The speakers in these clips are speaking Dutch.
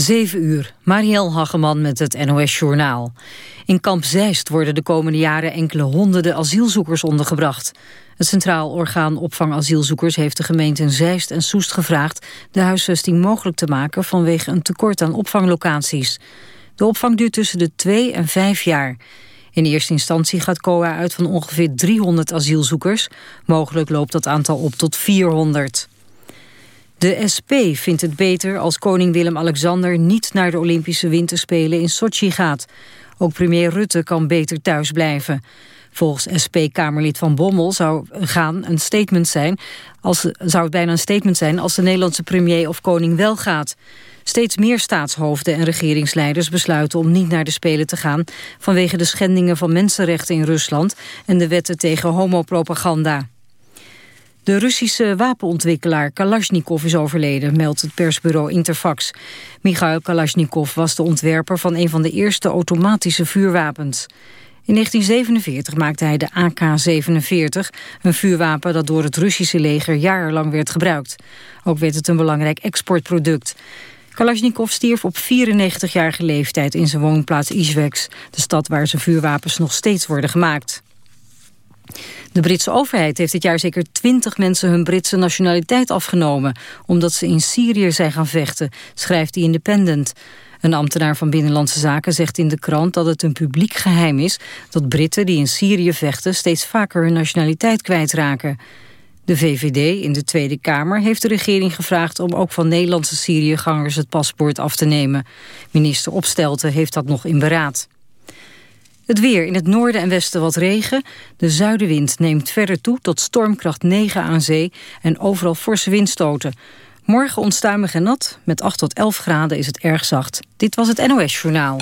7 uur, Marielle Hageman met het NOS Journaal. In kamp Zeist worden de komende jaren enkele honderden asielzoekers ondergebracht. Het Centraal Orgaan Opvang Asielzoekers heeft de gemeenten Zeist en Soest gevraagd... de huisvesting mogelijk te maken vanwege een tekort aan opvanglocaties. De opvang duurt tussen de 2 en 5 jaar. In eerste instantie gaat COA uit van ongeveer 300 asielzoekers. Mogelijk loopt dat aantal op tot 400. De SP vindt het beter als koning Willem-Alexander niet naar de Olympische Winterspelen in Sochi gaat. Ook premier Rutte kan beter thuis blijven. Volgens SP-Kamerlid Van Bommel zou, gaan een statement zijn als, zou het bijna een statement zijn als de Nederlandse premier of koning wel gaat. Steeds meer staatshoofden en regeringsleiders besluiten om niet naar de Spelen te gaan vanwege de schendingen van mensenrechten in Rusland en de wetten tegen homopropaganda. De Russische wapenontwikkelaar Kalashnikov is overleden, meldt het persbureau Interfax. Michail Kalashnikov was de ontwerper van een van de eerste automatische vuurwapens. In 1947 maakte hij de AK-47, een vuurwapen dat door het Russische leger jarenlang werd gebruikt. Ook werd het een belangrijk exportproduct. Kalashnikov stierf op 94-jarige leeftijd in zijn woonplaats Izveks, de stad waar zijn vuurwapens nog steeds worden gemaakt. De Britse overheid heeft dit jaar zeker twintig mensen hun Britse nationaliteit afgenomen... omdat ze in Syrië zijn gaan vechten, schrijft The Independent. Een ambtenaar van Binnenlandse Zaken zegt in de krant dat het een publiek geheim is... dat Britten die in Syrië vechten steeds vaker hun nationaliteit kwijtraken. De VVD in de Tweede Kamer heeft de regering gevraagd... om ook van Nederlandse Syriëgangers het paspoort af te nemen. Minister Opstelten heeft dat nog in beraad. Het weer in het noorden en westen wat regen. De zuidenwind neemt verder toe tot stormkracht 9 aan zee... en overal forse windstoten. Morgen onstuimig en nat. Met 8 tot 11 graden is het erg zacht. Dit was het NOS Journaal.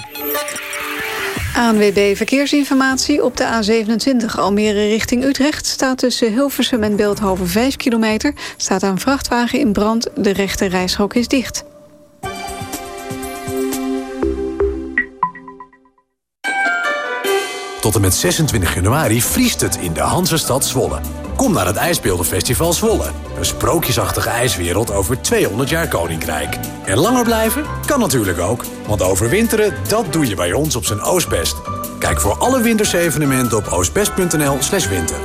ANWB Verkeersinformatie op de A27 Almere richting Utrecht... staat tussen Hilversum en Beeldhoven 5 kilometer... staat een vrachtwagen in brand, de rechte reishok is dicht. Tot en met 26 januari vriest het in de Hansestad Zwolle. Kom naar het IJsbeeldenfestival Zwolle. Een sprookjesachtige ijswereld over 200 jaar koninkrijk. En langer blijven? Kan natuurlijk ook. Want overwinteren, dat doe je bij ons op zijn Oostbest. Kijk voor alle wintersevenementen op oostbest.nl slash winter.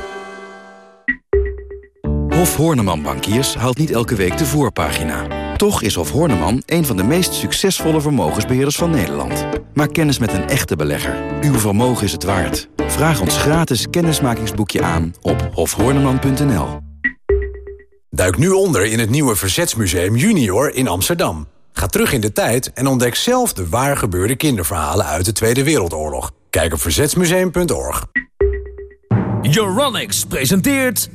Hof Horneman Bankiers haalt niet elke week de voorpagina. Toch is Hof Horneman een van de meest succesvolle vermogensbeheerders van Nederland. Maak kennis met een echte belegger. Uw vermogen is het waard. Vraag ons gratis kennismakingsboekje aan op hofhorneman.nl. Duik nu onder in het nieuwe Verzetsmuseum Junior in Amsterdam. Ga terug in de tijd en ontdek zelf de waar gebeurde kinderverhalen uit de Tweede Wereldoorlog. Kijk op verzetsmuseum.org. Euronics presenteert...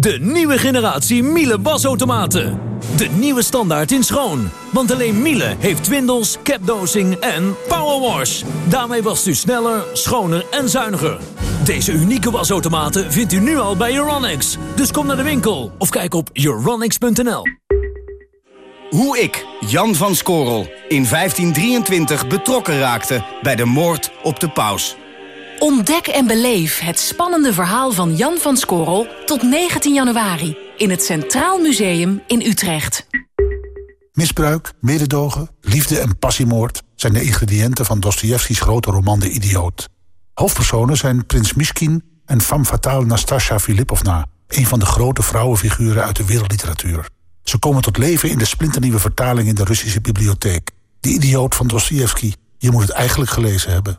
De nieuwe generatie Miele wasautomaten. De nieuwe standaard in schoon. Want alleen Miele heeft twindels, capdosing en powerwash. Daarmee wast u sneller, schoner en zuiniger. Deze unieke wasautomaten vindt u nu al bij Euronics. Dus kom naar de winkel of kijk op euronics.nl. Hoe ik, Jan van Skorrel, in 1523 betrokken raakte bij de moord op de paus. Ontdek en beleef het spannende verhaal van Jan van Skorrel tot 19 januari in het Centraal Museum in Utrecht. Misbruik, mededogen, liefde en passiemoord zijn de ingrediënten van Dostojevskis grote roman De Idioot. Hoofdpersonen zijn prins Mishkin en femme fatale Nastasja Filipovna, een van de grote vrouwenfiguren uit de wereldliteratuur. Ze komen tot leven in de splinternieuwe vertaling in de Russische bibliotheek. De Idioot van Dostojevski. Je moet het eigenlijk gelezen hebben.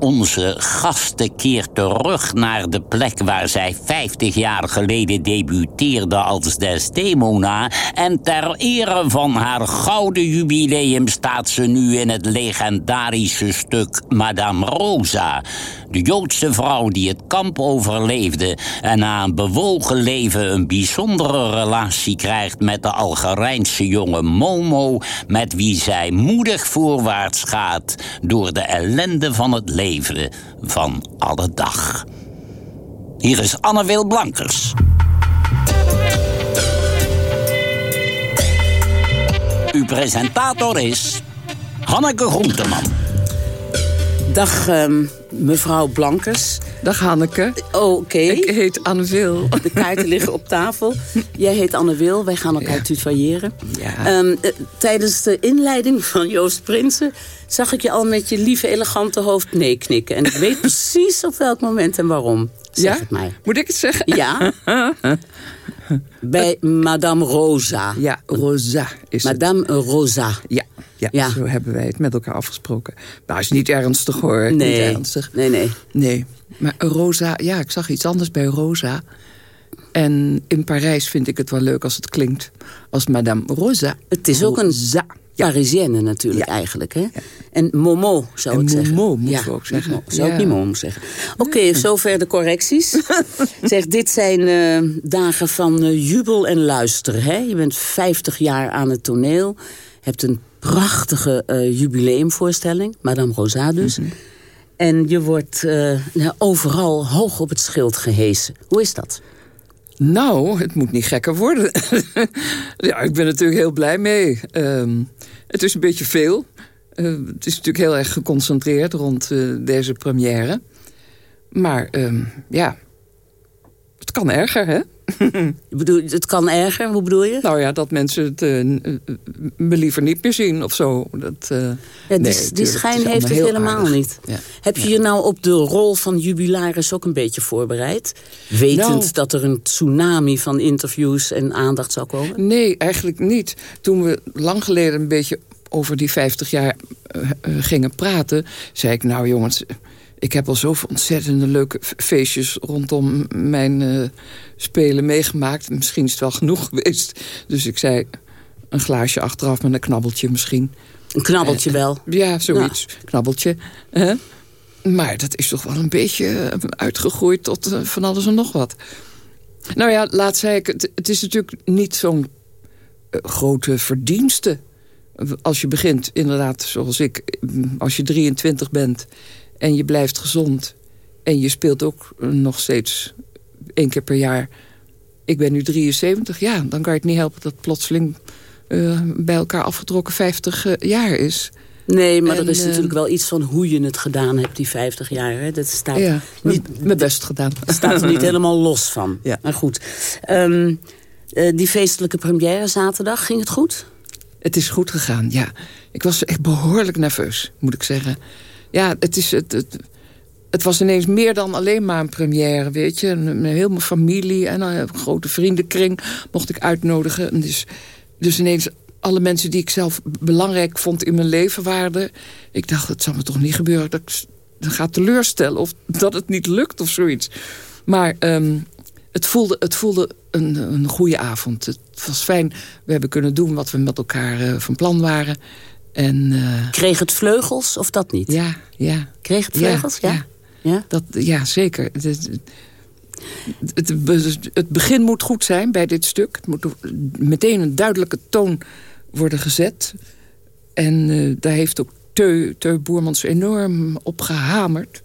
Onze gasten keert terug naar de plek waar zij 50 jaar geleden debuteerde als Desdemona. En ter ere van haar gouden jubileum staat ze nu in het legendarische stuk Madame Rosa. De Joodse vrouw die het kamp overleefde en na een bewogen leven een bijzondere relatie krijgt met de Algerijnse jonge Momo, met wie zij moedig voorwaarts gaat door de ellende van het leven van alle dag. Hier is Anne Wil Blankers. U Uw presentator is Hanneke Groenteman. Dag ehm, mevrouw Blankers. Dag Hanneke. Oh, oké. Ik heet Anne Wil. De kaarten liggen op tafel. Jij heet Anne Wil, wij gaan elkaar ja. tutoyeren. Ja. Um, tijdens de inleiding van Joost Prinsen... zag ik je al met je lieve, elegante hoofd nee knikken. En ik weet precies op welk moment en waarom. Zeg ja? het mij. Moet ik het zeggen? Ja. Bij Madame Rosa. Ja, Rosa is Madame het. Rosa. Ja, ja, ja, zo hebben wij het met elkaar afgesproken. Nou, is niet ernstig hoor. Nee. Niet ernstig. Nee, nee. Nee. Maar Rosa, ja, ik zag iets anders bij Rosa. En in Parijs vind ik het wel leuk als het klinkt als Madame Rosa. Het is ook een Parisienne natuurlijk ja. eigenlijk. Hè? Ja. En Momo zou en ik zeggen. Momo moet ja. ook zeggen. Momo. Zou ik niet Momo zeggen. Oké, okay, zover de correcties. zeg, dit zijn uh, dagen van uh, jubel en luister. Hè? Je bent 50 jaar aan het toneel. Hebt een prachtige uh, jubileumvoorstelling. Madame Rosa dus. Mm -hmm. En je wordt nou, overal hoog op het schild gehesen. Hoe is dat? Nou, het moet niet gekker worden. ja, ik ben natuurlijk heel blij mee. Um, het is een beetje veel. Uh, het is natuurlijk heel erg geconcentreerd rond uh, deze première. Maar um, ja, het kan erger, hè? Je bedoelt, het kan erger? Hoe bedoel je? Nou ja, dat mensen het uh, me liever niet meer zien of zo. Dat, uh, ja, die, nee, die schijn heeft het helemaal aardig. niet. Ja. Heb je je nou op de rol van jubilaris ook een beetje voorbereid? Wetend Nou. dat er een tsunami van interviews en aandacht zou komen? Nee, eigenlijk niet. Toen we lang geleden een beetje over die 50 jaar uh, gingen praten... zei ik, nou jongens, ik heb al zoveel ontzettende leuke feestjes... rondom mijn uh, spelen meegemaakt. Misschien is het wel genoeg geweest. Dus ik zei, een glaasje achteraf met een knabbeltje misschien. Een knabbeltje uh, wel? Ja, zoiets. Knabbeltje. Maar dat is toch wel een beetje uitgegroeid tot uh, van alles en nog wat. Nou ja, laat zei ik, het, het is natuurlijk niet zo'n grote verdienste. Als je begint, inderdaad, zoals ik, als je 23 bent en je blijft gezond... en je speelt ook nog steeds één keer per jaar... ik ben nu 73, ja, dan kan je het niet helpen... dat plotseling uh, bij elkaar afgetrokken 50 uh, jaar is... Nee, maar en, er is uh, natuurlijk wel iets van hoe je het gedaan hebt, die 50 jaar. Hè? Dat staat ja, niet, mijn best gedaan. staat er niet helemaal los van. Ja. Maar goed. Um, uh, die feestelijke première zaterdag, ging het goed? Het is goed gegaan, ja. Ik was echt behoorlijk nerveus, moet ik zeggen. Ja, het, is, het, het, het was ineens meer dan alleen maar een première, weet je. Een, heel familie en een grote vriendenkring mocht ik uitnodigen. Dus, dus ineens alle mensen die ik zelf belangrijk vond in mijn leven waren... ik dacht, het zal me toch niet gebeuren dat ik ga teleurstellen... of dat het niet lukt of zoiets. Maar um, het voelde, het voelde een, een goede avond. Het was fijn. We hebben kunnen doen wat we met elkaar uh, van plan waren. En, uh, Kreeg het vleugels of dat niet? Ja, ja. Kreeg het vleugels, ja? Ja, ja? Dat, ja zeker. Het, het, het begin moet goed zijn bij dit stuk. Het moet meteen een duidelijke toon worden gezet. En uh, daar heeft ook Teu, Teu Boermans enorm op gehamerd.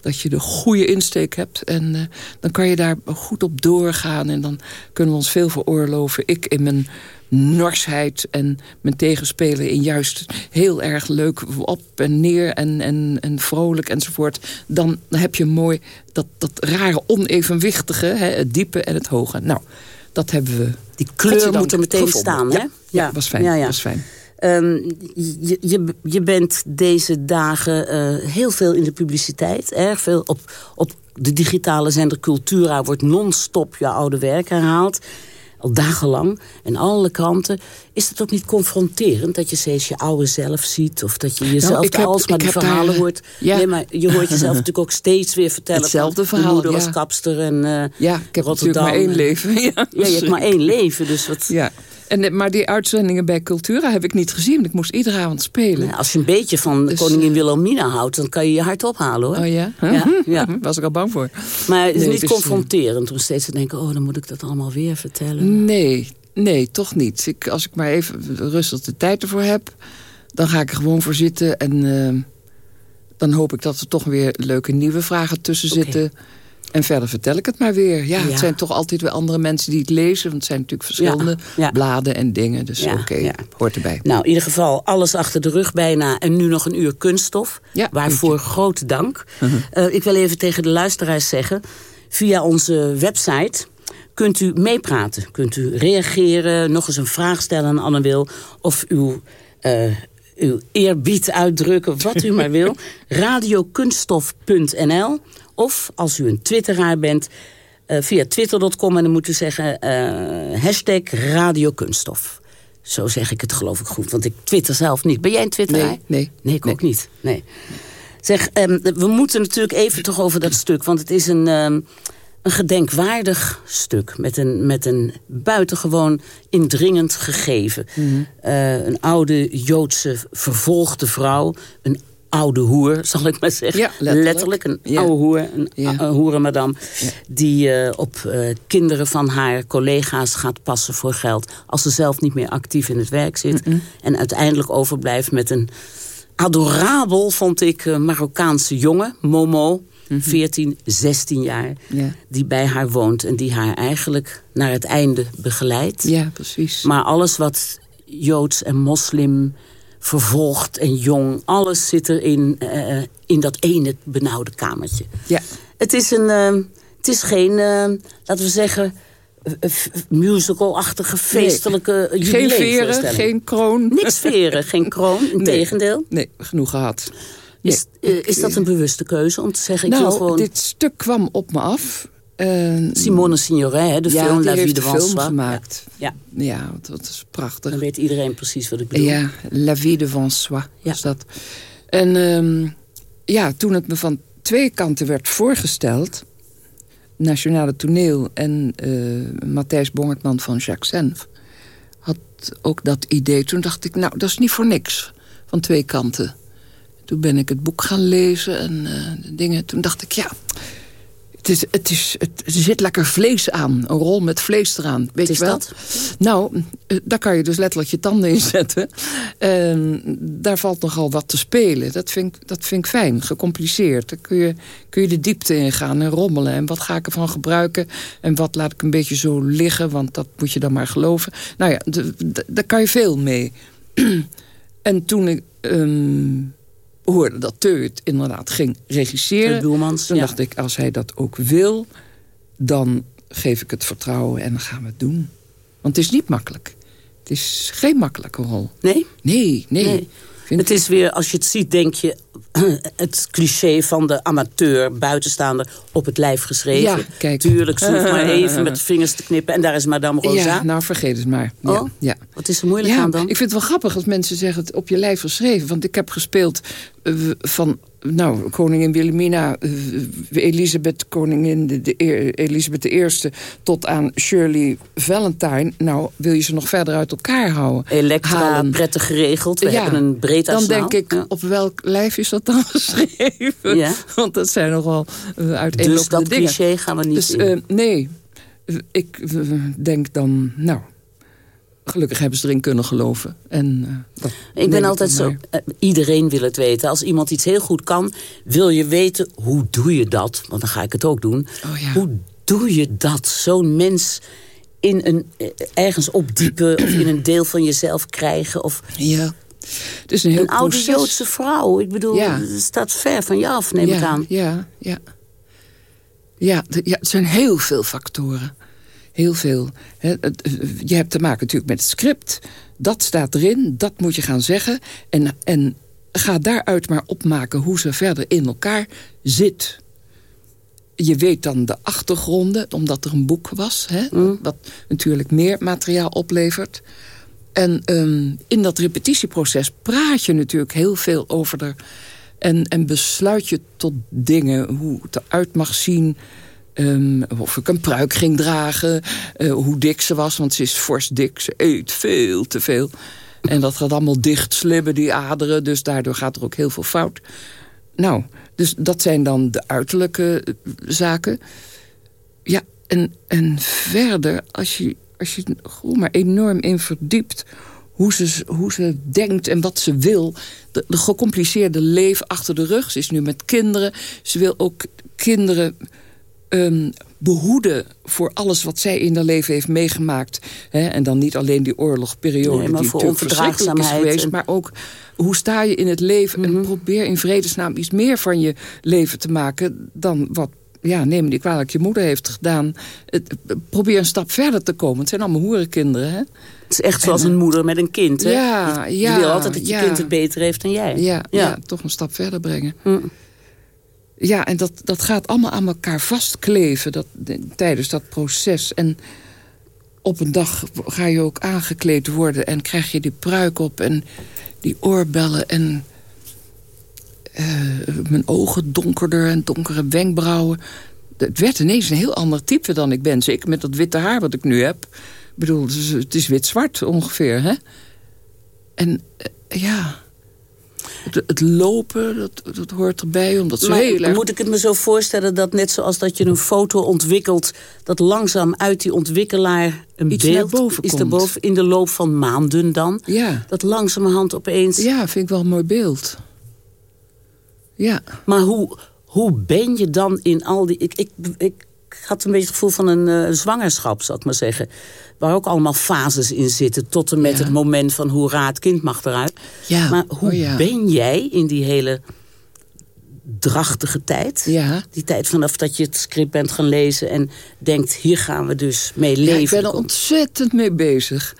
Dat je de goede insteek hebt. En uh, dan kan je daar goed op doorgaan. En dan kunnen we ons veel veroorloven. Ik in mijn norsheid en mijn tegenspeler in juist heel erg leuk op en neer en, en, en vrolijk enzovoort. Dan heb je mooi dat, dat rare onevenwichtige, hè, het diepe en het hoge. Nou, dat hebben we. Die kleur moet er meteen gevonden. staan, hè? Ja, ja, was fijn. Ja, ja. Was fijn. Um, je, je, je bent deze dagen uh, heel veel in de publiciteit. Erg veel op, op de digitale zender Cultura wordt non-stop je oude werk herhaald. Al dagenlang. En alle kanten. Is het ook niet confronterend dat je steeds je oude zelf ziet? Of dat je jezelf nou, heb, alsmaar die verhalen daar, hoort? Ja. Nee, maar je hoort jezelf natuurlijk ook steeds weer vertellen. Hetzelfde verhaal, De moeder ja. was kapster en uh, Ja, ik heb Rotterdam. natuurlijk maar één leven. Ja, ja, je hebt maar één leven. Dus wat... Ja. En, maar die uitzendingen bij Cultura heb ik niet gezien. Ik moest iedere avond spelen. Ja, als je een beetje van dus, koningin Wilhelmina houdt... dan kan je je hart ophalen, hoor. Oh ja? Ja, ja. Was ik al bang voor. Maar het is nee, niet dus, confronterend om steeds te denken... oh, dan moet ik dat allemaal weer vertellen. Nee, nee, toch niet. Ik, als ik maar even rustig de tijd ervoor heb... dan ga ik er gewoon voor zitten. En uh, dan hoop ik dat er toch weer leuke nieuwe vragen tussen okay. zitten... En verder vertel ik het maar weer. Ja, Ja. het zijn toch altijd weer andere mensen die het lezen. Want het zijn natuurlijk verschillende Ja, ja. bladen en dingen. Dus oké, hoort erbij. Nou, in ieder geval alles achter de rug bijna. En nu nog een uur kunststof. waarvoor grote dank. Mhm. Eh, ik wil even tegen de luisteraars zeggen... via onze website kunt u meepraten. Kunt u reageren, nog eens een vraag stellen aan Anne Wil... of uw, eh, uw eerbied uitdrukken, wat u maar wil. radiokunststof.nl Of als u een twitteraar bent... eh, via twitter.com en dan moet u zeggen... eh, hashtag radiokunststof. Zo zeg ik het geloof ik goed, want ik twitter zelf niet. Ben jij een twitteraar? Nee, nee. Nee, ik ook niet. Nee. Zeg, ehm, we moeten natuurlijk even toch over dat stuk. Want het is een, ehm, een gedenkwaardig stuk. Met een, met een buitengewoon indringend gegeven. Eh, een oude Joodse vervolgde vrouw. Een oude hoer, zal ik maar zeggen. Ja, letterlijk. Een Ja. oude hoer. Een, een hoerenmadam. Die eh, op eh, kinderen van haar collega's gaat passen voor geld. Als ze zelf niet meer actief in het werk zit. En uiteindelijk overblijft met een adorabel, vond ik, eh, Marokkaanse jongen, Momo, 14, 16 jaar, Ja. die bij haar woont en die haar eigenlijk naar het einde begeleidt. Ja, precies. Maar alles wat Joods en moslim vervolgd en jong, alles zit er in, eh, in dat ene benauwde kamertje. Ja. Het is, een, eh, het is geen, eh, laten we zeggen, musical-achtige, feestelijke Geen jubileumvoorstelling. veren, geen kroon. Niks veren, geen kroon, integendeel. Nee, genoeg gehad. Is, is dat een bewuste keuze om te zeggen, ik nou, wil gewoon... dit stuk kwam op me af. Eh, Simone Signoret, de ja, film La Vie de film gemaakt. Ja. Ja, want dat is prachtig. Dan weet iedereen precies wat ik bedoel. Ja, La Vie de François was dat. En ehm, ja, toen het me van twee kanten werd voorgesteld... Nationale Toneel en eh Matthijs Bongertman van Jacques Senf... had ook dat idee. Toen dacht ik, nou, dat is niet voor niks. Van twee kanten. Toen ben ik het boek gaan lezen en eh, dingen. Toen dacht ik, ja... Het, is, het, is, het, zit lekker vlees aan. Een rol met vlees eraan. Weet je wel? dat? Nou, eh, daar kan je dus letterlijk je tanden in zetten. En daar valt nogal wat te spelen. Dat vind, ik- dat vind ik fijn, gecompliceerd. Dan kun je, kun je de diepte ingaan en rommelen. En wat ga ik ervan gebruiken? En wat laat ik een beetje zo liggen? Want dat moet je dan maar geloven. Nou ja, daar kan je veel mee. en toen ik ehm, hoorde dat Teu het inderdaad ging regisseren... Teu Boelmans, toen ja. dacht ik, als hij dat ook wil... dan geef ik het vertrouwen en dan gaan we het doen. Want het is niet makkelijk. Het is geen makkelijke rol. Nee? Nee, nee. Nee. Het is weer, als je het ziet, denk je... het cliché van de amateur, buitenstaander, op het lijf geschreven. Ja, kijk. Tuurlijk, ze hoeft maar even met de vingers te knippen... en daar is Madame Rosa. Ja, nou vergeet het maar. Ja, Oh, ja. Wat is er moeilijk ja, aan dan? Ik vind het wel grappig als mensen zeggen het op je lijf geschreven. Want ik heb gespeeld eh, van nou, koningin Wilhelmina, eh, Elisabeth, koningin de, de, Elisabeth I... tot aan Shirley Valentine. Nou, wil je ze nog verder uit elkaar houden? Elektra, halen. prettig geregeld. We Ja, hebben een breed Dan denk ik, op welk lijf is dat dan geschreven? Ja. Want dat zijn nogal uh, uiteenlopende Dus dat dingen. cliché gaan we niet dus, eh, nee, ik eh, denk dan, nou... Gelukkig hebben ze erin kunnen geloven. En, eh, Ik ben altijd zo... eh, iedereen wil het weten. Als iemand iets heel goed kan, wil je weten... hoe doe je dat? Want dan ga ik het ook doen. Oh ja. Hoe doe je dat? Zo'n mens in een, eh, ergens opdiepen... of in een deel van jezelf krijgen? Of Ja. Het is een heel een oude. Joodse vrouw. Ik bedoel, Ja. het staat ver van je af, neem ja, ik aan. Ja, ja. Ja, ja, het zijn heel veel factoren. Heel veel. Hè, het- Je hebt te maken natuurlijk met het script. Dat staat erin, dat moet je gaan zeggen. En, en ga daaruit maar opmaken hoe ze verder in elkaar zit. Je weet dan de achtergronden, omdat er een boek was. Hè, Wat natuurlijk meer materiaal oplevert. En ehm, in dat repetitieproces praat je natuurlijk heel veel over de... En, en besluit je tot dingen, hoe het eruit mag zien... ehm, of ik een pruik ging dragen, eh, hoe dik ze was. Want ze is fors dik, ze eet veel te veel. En dat gaat allemaal dicht slibben, die aderen. Dus daardoor gaat er ook heel veel fout. Nou, dus dat zijn dan de uiterlijke eh, zaken. Ja, en, en verder, als je, als je gewoon maar enorm in verdiept... Hoe ze, hoe ze denkt en wat ze wil. De, de gecompliceerde leven achter de rug. Ze is nu met kinderen. Ze wil ook kinderen ehm, behoeden voor alles wat zij in haar leven heeft meegemaakt. Hè? En dan niet alleen die oorlogperiode Nee, die voor natuurlijk verschrikkelijk is geweest... en- maar ook hoe sta je in het leven... en Mhm. probeer in vredesnaam iets meer van je leven te maken... dan wat, ja, neem niet kwalijk, je moeder heeft gedaan. Het, probeer een stap verder te komen. Het zijn allemaal hoerenkinderen, hè? Het is echt zoals een moeder met een kind. Hè? Ja, je wil altijd dat je ja. kind het beter heeft dan jij. Ja, toch een stap verder brengen. Hm. Ja, en dat, dat gaat allemaal aan elkaar vastkleven dat, tijdens dat proces. En op een dag ga je ook aangekleed worden... en krijg je die pruik op en die oorbellen... en eh, mijn ogen donkerder en donkere wenkbrauwen. Het werd ineens een heel ander type dan ik ben. Zeker met dat witte haar wat ik nu heb. Ik bedoel, het is, wit-zwart ongeveer, hè? En eh, ja... Het, lopen, dat, dat hoort erbij, omdat ze Maar heel erg... moet ik het me zo voorstellen dat net zoals dat je een foto ontwikkelt... dat langzaam uit die ontwikkelaar een Iets beeld boven is erboven in de loop van maanden dan? Ja. Dat langzamerhand opeens... Ja, vind ik wel een mooi beeld. Ja. Maar hoe, hoe ben je dan in al die... Ik, ik, ik had een beetje het gevoel van een eh, zwangerschap, zal ik maar zeggen. Waar ook allemaal fases in zitten. Tot en met Ja. het moment van hoera, het kind mag eruit. Ja. Maar hoe Oh ja. ben jij in die hele drachtige tijd? Ja. Die tijd vanaf dat je het script bent gaan lezen... en denkt, hier gaan we dus mee Ja, leven. ik ben er ontzettend mee bezig.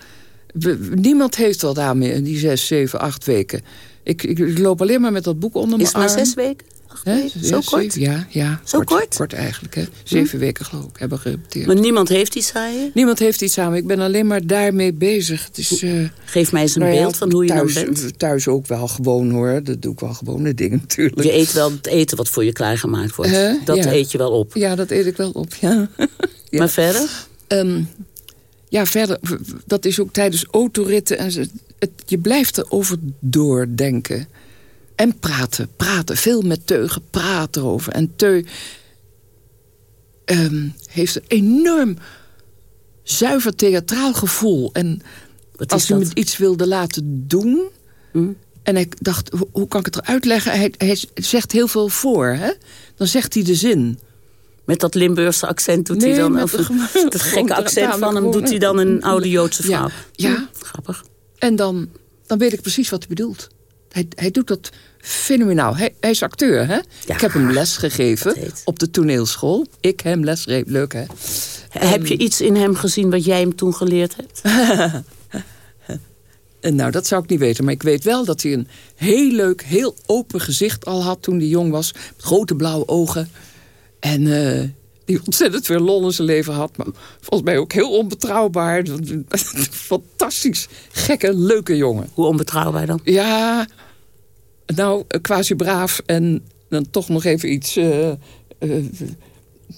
Niemand heeft wat aan in die zes, zeven, acht weken. Ik, ik, ik loop alleen maar met dat boek onder Is mijn het maar arm. zes weken? Acht Hè? weken? Zo kort? zeven- ja, ja. Zo kort? Kort eigenlijk, hè. Zeven weken geloof ik, hebben gerepeteerd. Maar niemand heeft iets aan je? Niemand heeft iets aan me. Ik ben alleen maar daarmee bezig. Het is, eh, Geef mij eens een nou ja, beeld van hoe je thuis, dan bent. Thuis ook wel gewoon, hoor. Dat doe ik wel gewone dingen natuurlijk. Je eet wel het eten wat voor je klaargemaakt wordt. Dat Ja. eet je wel op. Ja, dat eet ik wel op, ja. Ja. Maar verder? Ehm, ja, verder, dat is ook tijdens autoritten. En het, je blijft erover doordenken. En praten, praten. Veel met Teugen praten erover. En Teu ehm, heeft een enorm zuiver theatraal gevoel. En als hij me iets wilde laten doen... Hm? En ik dacht, hoe, kan ik het eruit leggen? Hij, hij zegt heel veel voor, hè? Dan zegt hij de zin. Met dat Limburgse accent doet Nee, hij dan... Of het, het gekke accent van hem doet hij dan een oude Joodse Ja, vrouw. ja. Hm, grappig. En dan, dan weet ik precies wat hij bedoelt. Hij, hij doet dat fenomenaal. Hij, hij is acteur, hè? Ja, ik heb hem les gegeven op de toneelschool. Ik hem les. Leuk, hè? Heb je iets in hem gezien wat jij hem toen geleerd hebt? En nou, dat zou ik niet weten. Maar ik weet wel dat hij een heel leuk, heel open gezicht al had toen hij jong was. Met grote blauwe ogen. En eh, die ontzettend veel lol in zijn leven had. Maar volgens mij ook heel onbetrouwbaar. Fantastisch. Gekke, leuke jongen. Hoe onbetrouwbaar dan? Ja, nou, eh, quasi braaf en dan toch nog even iets... eh,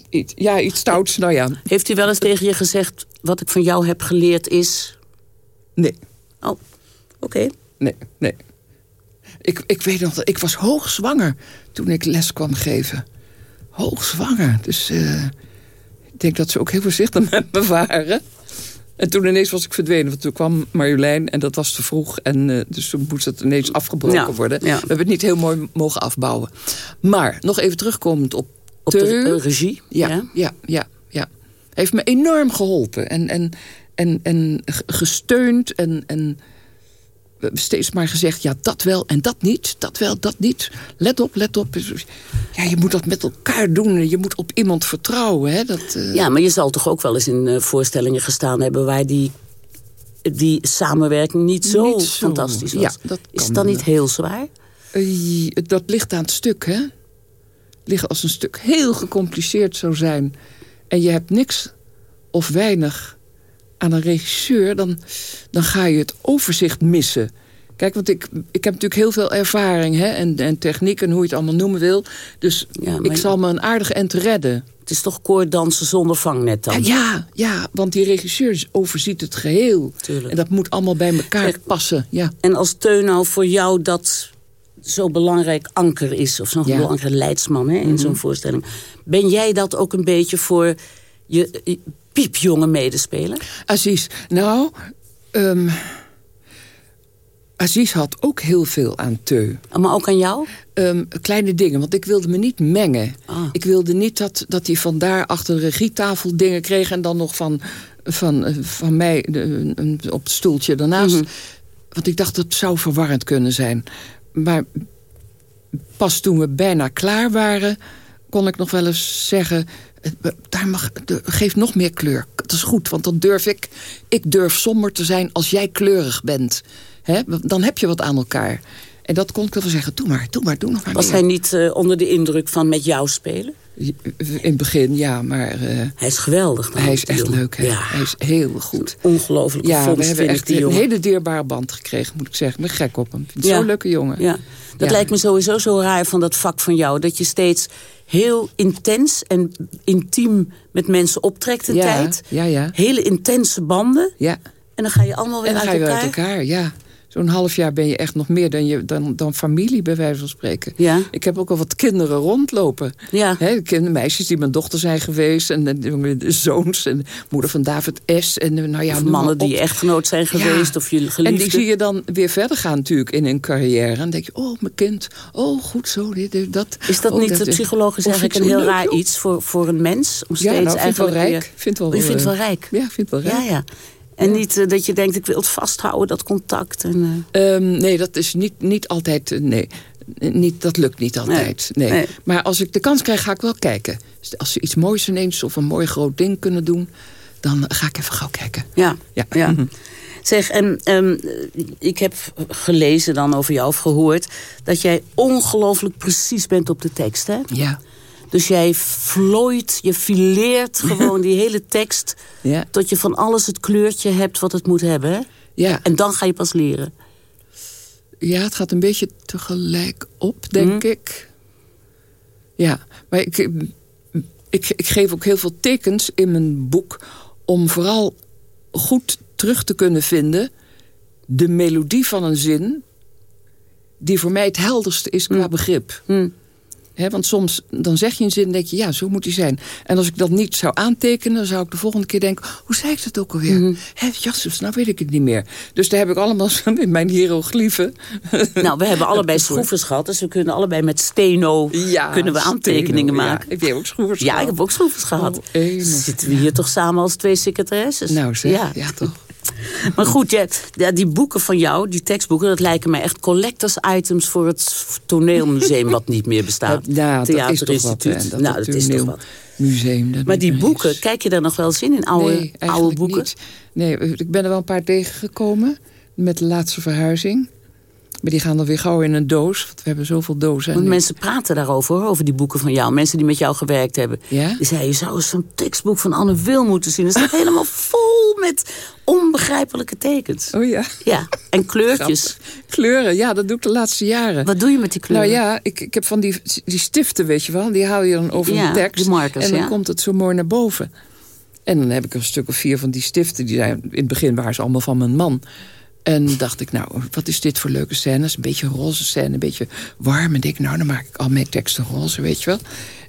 iets ja, iets stouts, nou ja. Heeft hij wel eens tegen je gezegd... wat ik van jou heb geleerd is... Nee, Oh, oké. nee, nee. Ik, ik weet nog, dat ik was hoogzwanger toen ik les kwam geven. Hoogzwanger, dus ik denk dat ze ook heel voorzichtig met me waren. En toen ineens was ik verdwenen, want toen kwam Marjolein en dat was te vroeg. En eh, dus toen moest het ineens afgebroken Ja, worden. ja. We hebben het niet heel mooi mogen afbouwen. Maar, nog even terugkomend op Op de eh, regie? Ja, ja, ja, ja. Hij heeft me enorm geholpen. En, en, en, en gesteund. En, en steeds maar gezegd, ja, dat wel en dat niet. Dat wel, dat niet. Let op, let op. Ja, je moet dat met elkaar doen. Je moet op iemand vertrouwen. Hè? Dat, eh, Ja, maar je zal toch ook wel eens in eh, voorstellingen gestaan hebben... waar die, die samenwerking niet zo, Niet zo. fantastisch was. Ja, dat is kan het dan wel. niet heel zwaar? Eh, dat ligt aan het stuk, hè? Liggen als een stuk heel gecompliceerd zou zijn... en je hebt niks of weinig aan een regisseur... dan, dan ga je het overzicht missen. Kijk, want ik, ik heb natuurlijk heel veel ervaring... Hè? En, en techniek en hoe je het allemaal noemen wil. Dus Ja, ik zal me een aardige end redden. Het is toch koorddansen zonder vangnet dan? Ja, ja, want die regisseur overziet het geheel. Tuurlijk. En dat moet allemaal bij elkaar passen. Ja. En als Teun nou voor jou dat zo belangrijk anker is... of zo'n Ja. Mhm. belangrijke leidsman hè, in zo'n voorstelling... ben jij dat ook een beetje voor je piepjonge medespeler? Aziz, nou... ehm, Aziz had ook heel veel aan teu. Maar ook aan jou? Um, kleine dingen, want ik wilde me niet mengen. Ah. Ik wilde niet dat, dat hij vandaar achter de regietafel dingen kreeg... en dan nog van, van, eh, van mij de, op het stoeltje daarnaast. Mhm. Want ik dacht, dat zou verwarrend kunnen zijn. Maar pas toen we bijna klaar waren... kon ik nog wel eens zeggen... eh, Daar mag, de- geef nog meer kleur. Dat is goed, want dan durf ik... Ik durf somber te zijn als jij kleurig bent. Want Dan heb je wat aan elkaar. En dat kon ik wel zeggen. Doe maar, doe maar, doe nog maar Was meer. hij niet eh, onder de indruk van met jou spelen? In het begin, ja, maar... eh, Hij is geweldig. hij is echt leuk, hè? Ja. Hij is heel goed. Ongelooflijke Ja, we hebben echt een jongen. hele dierbare band gekregen, moet ik zeggen. Ik ben gek op hem. Ja. Zo'n leuke jongen. Ja. Dat Ja. lijkt me sowieso zo raar van dat vak van jou. Dat je steeds heel intens en intiem met mensen optrekt een Ja, tijd. ja, ja. Hele intense banden. Ja. En dan ga je allemaal weer En dan uit ga je weer elkaar. uit elkaar, ja. Zo'n half jaar ben je echt nog meer dan, je, dan, dan familie, bij wijze van spreken. Ja. Ik heb ook al wat kinderen rondlopen. Ja. Hè, kindermeisjes die mijn dochter zijn geweest. En de, de- de zoons. En de moeder van David S. En de- nou ja, Of mannen die echtgenoot zijn geweest. Of je En geliefde. die zie je dan weer verder gaan natuurlijk in hun carrière. En dan denk je, oh, mijn kind. Oh, goed zo, dit, dat. Is dat Oh, niet, de psychologisch eigenlijk een heel leuk, raar joh. iets voor, voor een mens? Om Ja, steeds nou, ik vind het wel rijk. weer- Vind wel, je vindt het wel eh, rijk? Ja, ik vind het wel Ja, rijk. ja. En niet eh, dat je denkt, ik wil het vasthouden, dat contact. En, eh, Ehm, nee, dat is niet, niet altijd. eh, Nee. Niet, dat lukt niet altijd. Nee. Nee. Maar als ik de kans krijg, ga ik wel kijken. Dus Als ze iets moois ineens of een mooi groot ding kunnen doen... dan ga ik even gauw kijken. Ja, Ja. ja. Zeg, en ehm, ik heb gelezen dan over jou of gehoord... dat jij ongelooflijk precies bent op de tekst, hè? Ja. Dus jij vlooit, je fileert gewoon die hele tekst... Ja. tot je van alles het kleurtje hebt wat het moet hebben, hè? Ja. En dan ga je pas leren. Ja, het gaat een beetje tegelijk op, denk Mhm. ik. Ja, maar ik, ik, ik geef ook heel veel tekens in mijn boek... om vooral goed terug te kunnen vinden... de melodie van een zin... die voor mij het helderste is qua begrip. Want soms dan zeg je een zin en denk je, ja, zo moet die zijn. En als ik dat niet zou aantekenen, dan zou ik de volgende keer denken... hoe zei ik dat ook alweer? Mm Jassus, nou weet ik het niet meer. Dus daar heb ik allemaal in mijn hieroglyphen. Nou, we hebben allebei schroefers gehad... dus we kunnen allebei met steno Ja, kunnen we aantekeningen steno, ja. maken. Heb ook schroefers Ja, ik gehad? heb ook schroefers gehad. Oh. Zitten we hier toch samen als twee secretaresses? Nou zeg, Ja. ja, toch. Maar goed, ja, die boeken van jou, die tekstboeken... dat lijken mij echt collectors items voor het toneelmuseum... wat niet meer bestaat. Ja, dat is toch wat. Theaterinstituut. hè, Dat, nou, dat is toch wat. Museum. dat Maar die boeken, is. kijk je daar nog wel eens in, in oude, nee, oude boeken? niet. Nee, ik ben er wel een paar tegengekomen met de laatste verhuizing. Maar die gaan dan weer gauw in een doos. Want we hebben zoveel dozen. Want mensen praten daarover, hoor, over die boeken van jou. Mensen die met jou gewerkt hebben. Ja? Die zeiden, je zou eens zo'n tekstboek van Anne Wil moeten zien. Het staat helemaal vol met onbegrijpelijke tekens. Oh ja. Ja, en kleurtjes. Grappig. Kleuren, ja, dat doe ik de laatste jaren. Wat doe je met die kleuren? Nou ja, ik, ik heb van die, die stiften, weet je wel. Die haal je dan over Ja, een tekst. markers, en dan ja. komt het zo mooi naar boven. En dan heb ik een stuk of vier van die stiften. Die zijn, in het begin waren ze allemaal van mijn man. En dacht ik, nou, wat is dit voor leuke scènes? Een beetje roze scène, een beetje warm. En denk ik, nou, dan maak ik al mijn teksten roze, weet je wel.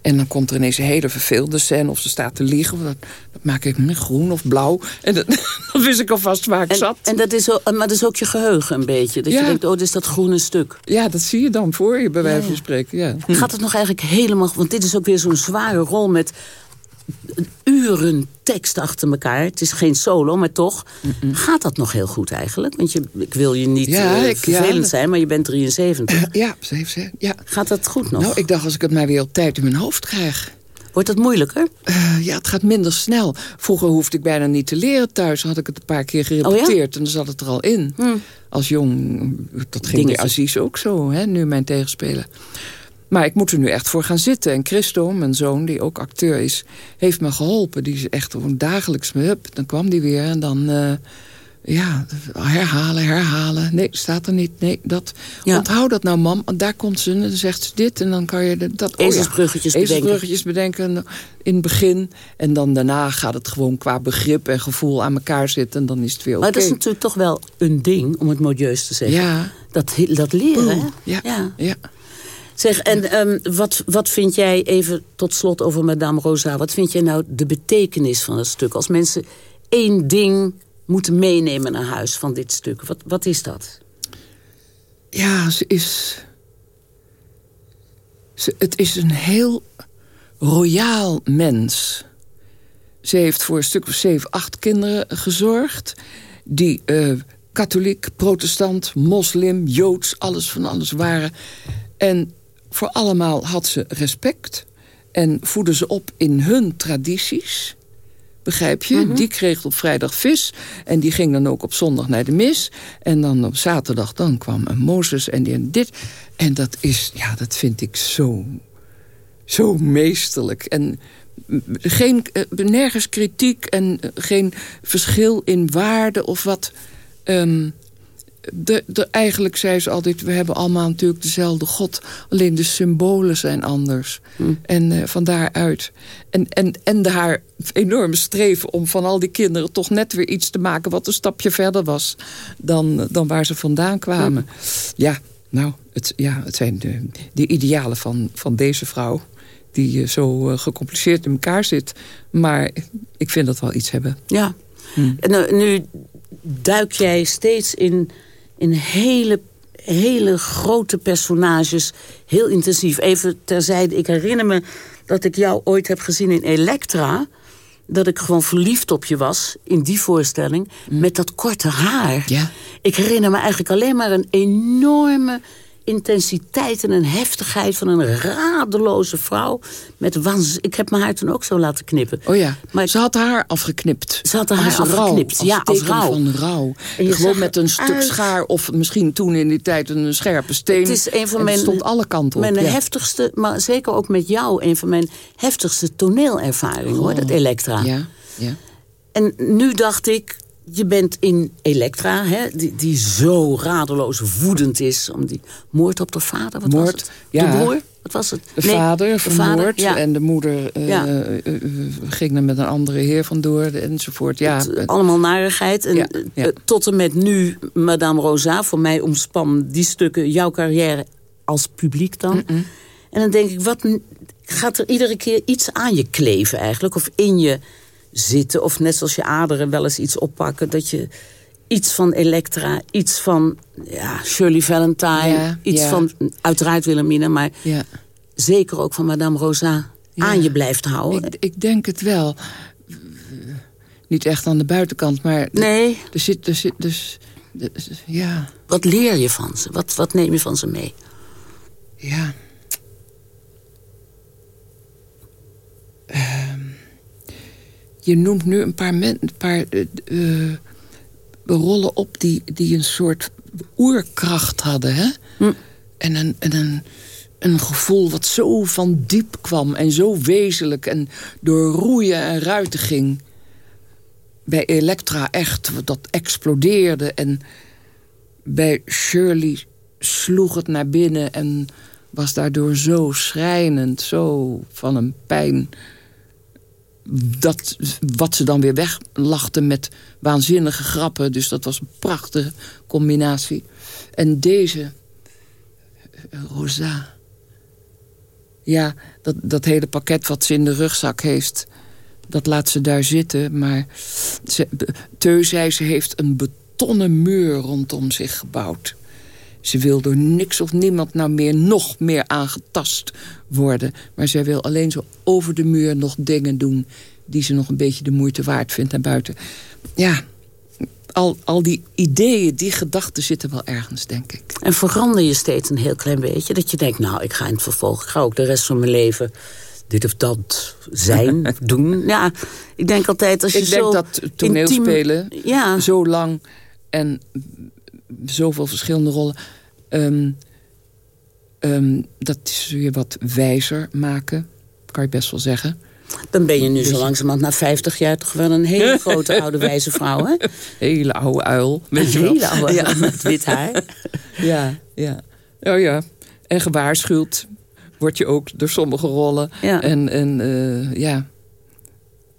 En dan komt er ineens een hele verveelde scène... of ze staat te liegen, dat, dat maak ik groen of blauw. En dat, dan wist ik alvast waar ik En, zat. en dat is ook, maar dat is ook je geheugen een beetje. Dat Ja. je denkt, oh, dit is dat groene stuk. Ja, dat zie je dan voor je, bij wijze van spreken. Ja. Gaat het nog eigenlijk helemaal... Want dit is ook weer zo'n zware rol met uren tekst achter elkaar. Het is geen solo, maar toch. Gaat dat nog heel goed eigenlijk? Want je, ik wil je niet Ja, eh, ik- vervelend dat- zijn, maar je bent 73. Ja, ze heeft ze. Ja. Gaat dat goed nog? Nou, ik dacht als ik het maar weer op tijd in mijn hoofd krijg. Wordt het moeilijker? Eh, ja, het gaat minder snel. Vroeger hoefde ik bijna niet te leren thuis. Had ik het een paar keer gerepeteerd en dan zat het er al in. Als jong, dat ging bij. Aziz ook zo, hè, nu mijn tegenspeler. Maar ik moet er nu echt voor gaan zitten. En Christo, mijn zoon, die ook acteur is, heeft me geholpen. Die is echt gewoon dagelijks me hup. Dan kwam die weer en dan... eh, ja, herhalen, herhalen. Nee, staat er niet. Nee, dat. Ja. Onthoud dat nou, mam. Daar komt ze en dan zegt ze dit. En dan kan je dat... oh ja, bedenken. Ezelsbruggetjes bedenken in het begin. En dan daarna gaat het gewoon qua begrip en gevoel aan elkaar zitten. En dan is het weer oké. Maar dat is natuurlijk toch wel een ding, om het modieus te zeggen. Ja. Dat, dat leren, hè? Ja, Ja. Zeg, en ehm, wat, wat vind jij, even tot slot over Madame Rosa... wat vind jij nou de betekenis van het stuk? Als mensen één ding moeten meenemen naar huis van dit stuk, wat, wat is dat? Ja, ze is... Ze, het is een heel royaal mens. Ze heeft voor een stuk of zeven, acht kinderen gezorgd... die uh, katholiek, protestant, moslim, joods, alles van alles waren. En voor allemaal had ze respect en voedde ze op in hun tradities. Begrijp je? Mhm. Die kreeg op vrijdag vis. En die ging dan ook op zondag naar de mis. En dan op zaterdag dan kwam een Mozes en, die en dit. En dat is, ja, dat vind ik zo, zo meesterlijk. En geen, eh, nergens kritiek en geen verschil in waarde of wat. Um, de, de, eigenlijk zei ze altijd, we hebben allemaal natuurlijk dezelfde God. Alleen de symbolen zijn anders. Mm. En uh, van daaruit. En, en, en haar enorme streven om van al die kinderen toch net weer iets te maken... wat een stapje verder was dan, dan waar ze vandaan kwamen. Mm. Ja, nou, het, ja, het zijn de, de idealen van, van deze vrouw die uh, zo uh, gecompliceerd in elkaar zit. Maar ik vind dat wel iets hebben. Ja. Hmm. En nu duik jij steeds in in hele, hele grote personages. Heel intensief. Even terzijde, ik herinner me dat ik jou ooit heb gezien in Elektra. Dat ik gewoon verliefd op je was, in die voorstelling. Met dat korte haar. Ja. Ik herinner me eigenlijk alleen maar een enorme intensiteit en een heftigheid van een radeloze vrouw. Met waanz ik heb mijn haar toen ook zo laten knippen. Oh ja, maar ze had haar afgeknipt. Ze had haar afgeknipt, ja, als rouw. van rouw. Gewoon met een stuk uit... schaar of misschien toen in die tijd een scherpe steen. Het is een van mijn, stond alle kanten op. Mijn ja. heftigste, maar zeker ook met jou, een van mijn heftigste toneelervaringen, oh. hoor, dat Elektra. Ja, ja. En nu dacht ik, je bent in Elektra, hè, die, die zo radeloos woedend is... om die moord op de vader, wat moord, was het? Ja. De broer, wat was het? De nee, vader vermoord vader, ja. en de moeder uh, ja. uh, uh, ging er met een andere heer vandoor enzovoort. Ja. Het, allemaal narigheid. En ja, tot en met nu, Madame Rosa, voor mij omspan die stukken jouw carrière als publiek dan. Mm -mm. En dan denk ik, wat gaat er iedere keer iets aan je kleven eigenlijk? Of in je zitten. Of net zoals je aderen wel eens iets oppakken. Dat je iets van Elektra, iets van ja, Shirley Valentine... Ja, iets ja. van, uiteraard Wilhelmina... maar ja. zeker ook van Madame Rosa aan je blijft houden. Ik, ik, denk het wel. Niet echt aan de buitenkant, maar... Nee. Er zit, er zit, dus, dus, ja. Wat leer je van ze? Wat, wat neem je van ze mee? Ja... Uh, je noemt nu een paar, men, een paar uh, rollen op die, die een soort oerkracht hadden. Hè? Hm. En, een, en een, een gevoel wat zo van diep kwam en zo wezenlijk... en door roeien en ruiten ging. Bij Elektra echt, dat explodeerde. En bij Shirley sloeg het naar binnen... en was daardoor zo schrijnend, zo van een pijn dat, wat ze dan weer weglachten met waanzinnige grappen. Dus dat was een prachtige combinatie. En deze, Rosa... Ja, dat, dat hele pakket wat ze in de rugzak heeft... dat laat ze daar zitten. Maar ze, Teu zei, ze heeft een betonnen muur rondom zich gebouwd. Ze wil door niks of niemand nou meer nog meer aangetast worden. Maar zij wil alleen zo over de muur nog dingen doen... die ze nog een beetje de moeite waard vindt naar buiten. Ja, al, al die ideeën, die gedachten zitten wel ergens, denk ik. En verander je steeds een heel klein beetje? Dat je denkt, nou, ik ga in het vervolg... ik ga ook de rest van mijn leven dit of dat zijn, doen. Ja, ik denk altijd als je ik denk zo dat toneelspelen intiem, ja. zo lang... en zoveel verschillende rollen... Um, um, dat zul je wat wijzer maken, kan je best wel zeggen. Dan ben je nu dus... zo langzamerhand na 50 jaar toch wel een hele grote oude wijze vrouw, hè? Hele oude uil. Weet een hele oude ja. met wit haar. ja, ja. Oh ja. En gewaarschuwd word je ook door sommige rollen. Ja. En, en uh, ja.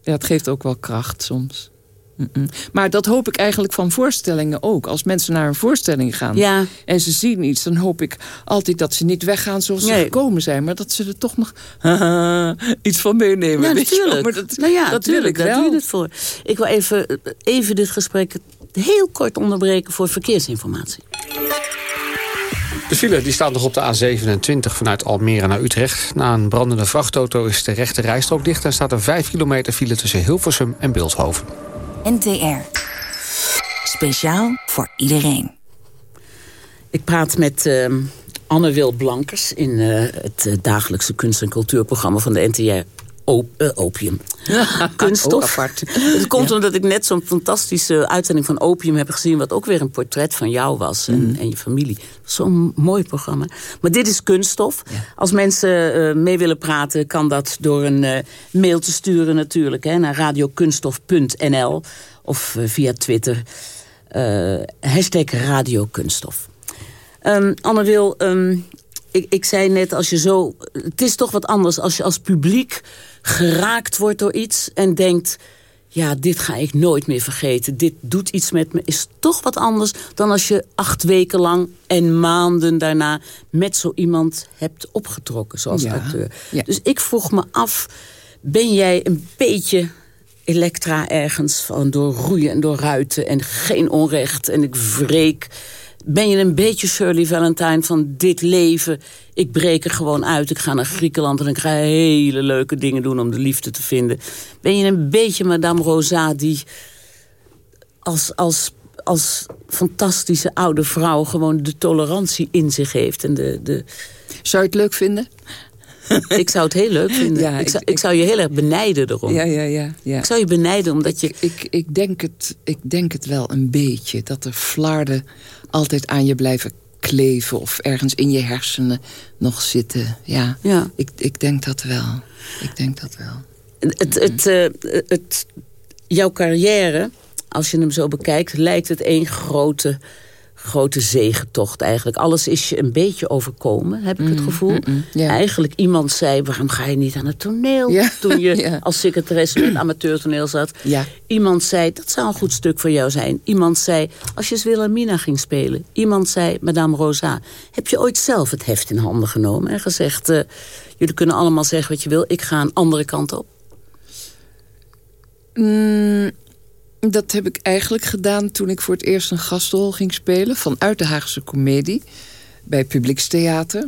ja, het geeft ook wel kracht soms. Mm -mm. Maar dat hoop ik eigenlijk van voorstellingen ook. Als mensen naar een voorstelling gaan ja. en ze zien iets... dan hoop ik altijd dat ze niet weggaan zoals ze gekomen zijn. Maar dat ze er toch nog haha, iets van meenemen. Ja, natuurlijk. Maar dat, nou ja, dat tuurlijk, wil ik daar wel. doe je het voor. Ik wil even, even dit gesprek heel kort onderbreken voor verkeersinformatie. De file die staat nog op de A27 vanuit Almere naar Utrecht. Na een brandende vrachtauto is de rechte rijstrook dicht... en staat er 5 kilometer file tussen Hilversum en Beeldhoven. NTR. Speciaal voor iedereen. Ik praat met uh, Anne Wil Blankers in uh, het uh, dagelijkse kunst- en cultuurprogramma van de NTR op, uh, opium. Kunststof. Oh, apart. Het komt omdat ik net zo'n fantastische uitzending van Opium heb gezien... wat ook weer een portret van jou was en, Mm. en je familie. Zo'n mooi programma. Maar dit is kunststof. Als mensen uh, mee willen praten, kan dat door een uh, mail te sturen natuurlijk... Hè, naar radiokunststof.nl of uh, via Twitter. hashtag radiokunststof. Um, Anne Wil, um, ik, ik zei net, als je zo... Het is toch wat anders als je als publiek geraakt wordt door iets... en denkt, ja, dit ga ik nooit meer vergeten. Dit doet iets met me. Is toch wat anders dan als je acht weken lang... en maanden daarna met zo iemand hebt opgetrokken, zoals Ja, acteur. ja. Dus ik vroeg me af, ben jij een beetje... Elektra ergens van door roeien en door ruiten... en geen onrecht en ik wreek... Ben je een beetje Shirley Valentine van dit leven? Ik breek er gewoon uit. Ik ga naar Griekenland en ik ga hele leuke dingen doen om de liefde te vinden. Ben je een beetje Madame Rosa die als, als, als fantastische oude vrouw... gewoon de tolerantie in zich heeft? En de, de... Zou je het leuk vinden? ik zou het heel leuk vinden. Ja, ik, ik- zou, ik zou je heel erg benijden erom. Ja, ja, ja. ja. Ik zou je benijden omdat je... Ik, ik, denk het, ik denk het wel een beetje. Dat er flarden altijd aan je blijven kleven... of ergens in je hersenen nog zitten. Ja, Ja. Ik, ik denk dat wel. Ik denk dat wel. Het, het, eh, het, jouw carrière, als je hem zo bekijkt... lijkt het één grote, grote zegentocht eigenlijk. Alles is je een beetje overkomen, heb ik het gevoel. ja. Eigenlijk iemand zei, waarom ga je niet aan het toneel? Ja, Toen je ja. als secretaresse in het amateurtoneel zat. Ja. Iemand zei, dat zou een goed stuk voor jou zijn. Iemand zei, als je eens Wilhelmina ging spelen. Iemand zei, Madame Rosa, heb je ooit zelf het heft in handen genomen... en gezegd, eh, jullie kunnen allemaal zeggen wat je wil... ik ga een andere kant op? Dat heb ik eigenlijk gedaan toen ik voor het eerst een gastrol ging spelen... vanuit de Haagse Comedie bij Publiekstheater.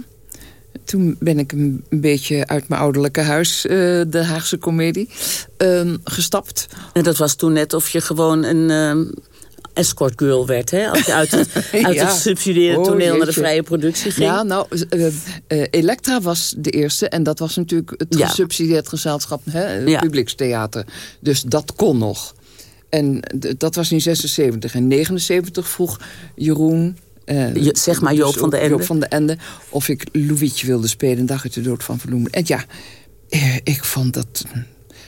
Toen ben ik een beetje uit mijn ouderlijke huis, eh, de Haagse Comedie, ehm, gestapt. En dat was toen net of je gewoon een ehm escort girl werd, hè? Als je uit het, uit Ja. het Oh, toneel naar de vrije productie ging. Ja, nou, eh, Elektra was de eerste. En dat was natuurlijk het Ja. gesubsidieerd gezelschap, hè, Ja. publiekstheater. Dus dat kon nog. En dat was in 76. En 79 vroeg Jeroen... eh, Je- zeg maar Joop van de Ende. Joop van de Ende. Of ik Louietje wilde spelen. Dag uit de dood van Verloemen. En ja, eh, ik vond dat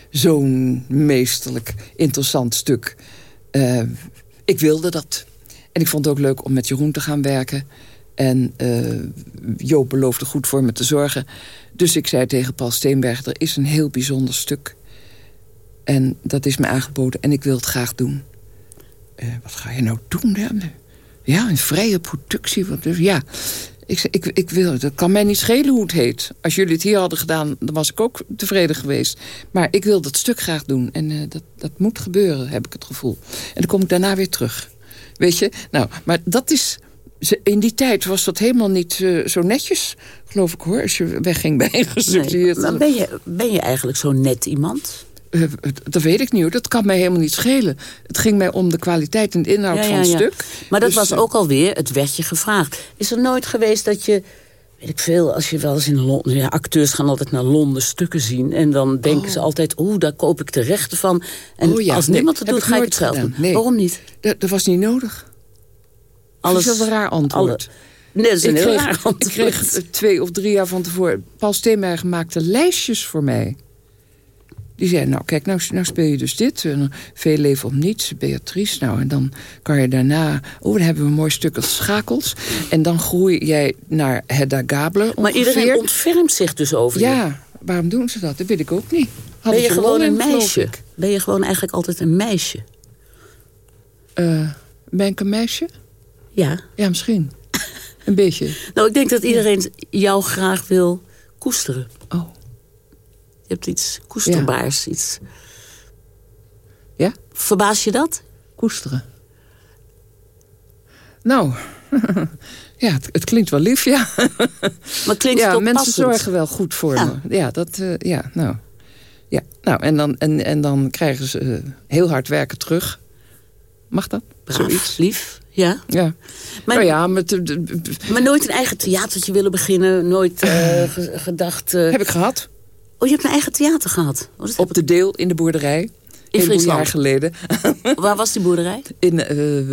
zo'n meesterlijk interessant stuk. Eh, ik wilde dat. En ik vond het ook leuk om met Jeroen te gaan werken. En eh, Joop beloofde goed voor me te zorgen. Dus ik zei tegen Paul Steenberg... er is een heel bijzonder stuk. En dat is me aangeboden en ik wil het graag doen. Eh, wat ga je nou doen? Hè? Ja, een vrije productie. Wat, dus, ja, ik, ik, ik wil, dat kan mij niet schelen hoe het heet. Als jullie het hier hadden gedaan, dan was ik ook tevreden geweest. Maar ik wil dat stuk graag doen. En eh, dat, dat moet gebeuren, heb ik het gevoel. En dan kom ik daarna weer terug. Weet je? Nou, maar dat is... In die tijd was dat helemaal niet zo netjes, geloof ik hoor. Als je wegging bij een Nee, gesubsidieerd... maar ben je, ben je eigenlijk zo net iemand? Eh, dat weet ik niet hoor. Dat kan mij helemaal niet schelen. Het ging mij om de kwaliteit en de inhoud Ja, van het ja. stuk. Maar dat Dus, was eh, ook alweer, het werd je gevraagd. Is er nooit geweest dat je, weet ik veel, als je wel eens in Londen... Ja, acteurs gaan altijd naar Londen stukken zien... en dan denken ze altijd, oeh, daar koop ik de rechten van. En Oh ja, als nee, niemand het doet, ga ik het zelf doen. Nee. Waarom niet? Dat, dat was niet nodig. Alles- dat is een raar antwoord. Nee, dat is een ik heel kreeg, raar antwoord. Ik kreeg eh, twee of drie jaar van tevoren... Paul Steenberg maakte lijstjes voor mij. Die zei, nou kijk, nou, nou speel je dus dit. En veel leven om niets, Beatrice. Nou, en dan kan je daarna... Oh, dan hebben we een mooi stuk als schakels. En dan groei jij naar Hedda Gabler Maar iedereen ontfermt zich dus over je. Ja, waarom doen ze dat? Dat weet ik ook niet. Ben je gewoon een meisje? Ben je gewoon eigenlijk altijd een meisje? Eh, ben ik een meisje? Ja. Ja, misschien. Een beetje. Nou, ik denk dat iedereen jou graag wil koesteren. Je hebt iets koesterbaars, iets... Ja? Verbaas je dat? Koesteren. Nou, ja, het, het klinkt wel lief, ja. Maar klinkt ja, mensen passend? zorgen wel goed voor Ja. me. Ja, dat, eh, ja, nou. Ja, nou, en dan, en, en dan krijgen ze eh, heel hard werken terug. Mag dat? Braaf, Zoiets. lief, ja. Ja. Maar- nou ja, de- Maar nooit een eigen theatertje willen beginnen? Nooit ge- gedacht... heb ik gehad. Oh, je hebt een eigen theater gehad? Oh, heb Op de deel in de boerderij. In Een Friesland? jaar geleden. Waar was die boerderij? In, eh,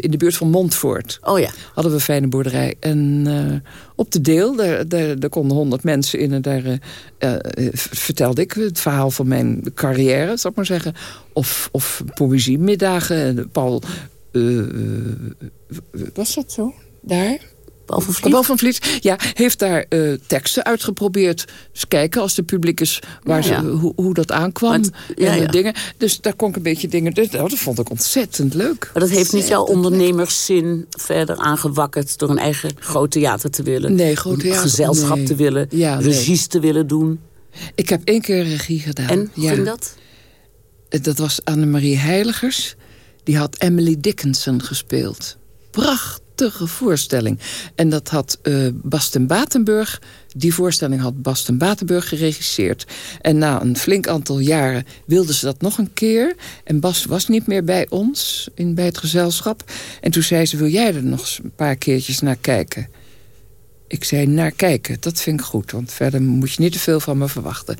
in de buurt van Montfort. Oh ja. Hadden we een fijne boerderij. En eh, op de deel, daar, daar, daar konden honderd mensen in. En daar eh, vertelde ik het verhaal van mijn carrière, zal ik maar zeggen. Of, of poëziemiddagen. En Paul, was dat zo? Daar? Paul van Vliet? Paul van Vliet, ja, heeft daar eh, teksten uitgeprobeerd. Dus kijken als de publiek is waar Ja, ja. Ze, hoe, hoe dat aankwam. Ja, en dingen. Dus daar kon ik een beetje dingen... Dus, nou, dat vond ik ontzettend leuk. Maar dat heeft niet jouw ondernemerszin verder aangewakkerd... door een eigen groot theater te willen? Nee, groot theater, Gezelschap nee. te willen, nee. regies te willen doen? Ik heb één keer regie gedaan. En, ging dat? Eh, Dat was Annemarie Heiligers. Die had Emily Dickinson gespeeld. Voorstelling. En dat had eh Basten Batenburg... Die voorstelling had Basten Batenburg geregisseerd. En na een flink aantal jaren wilden ze dat nog een keer. En Bas was niet meer bij ons, in, bij het gezelschap. En toen zei ze, wil jij er nog een paar keertjes naar kijken? Ik zei, naar kijken, dat vind ik goed. Want verder moet je niet te veel van me verwachten.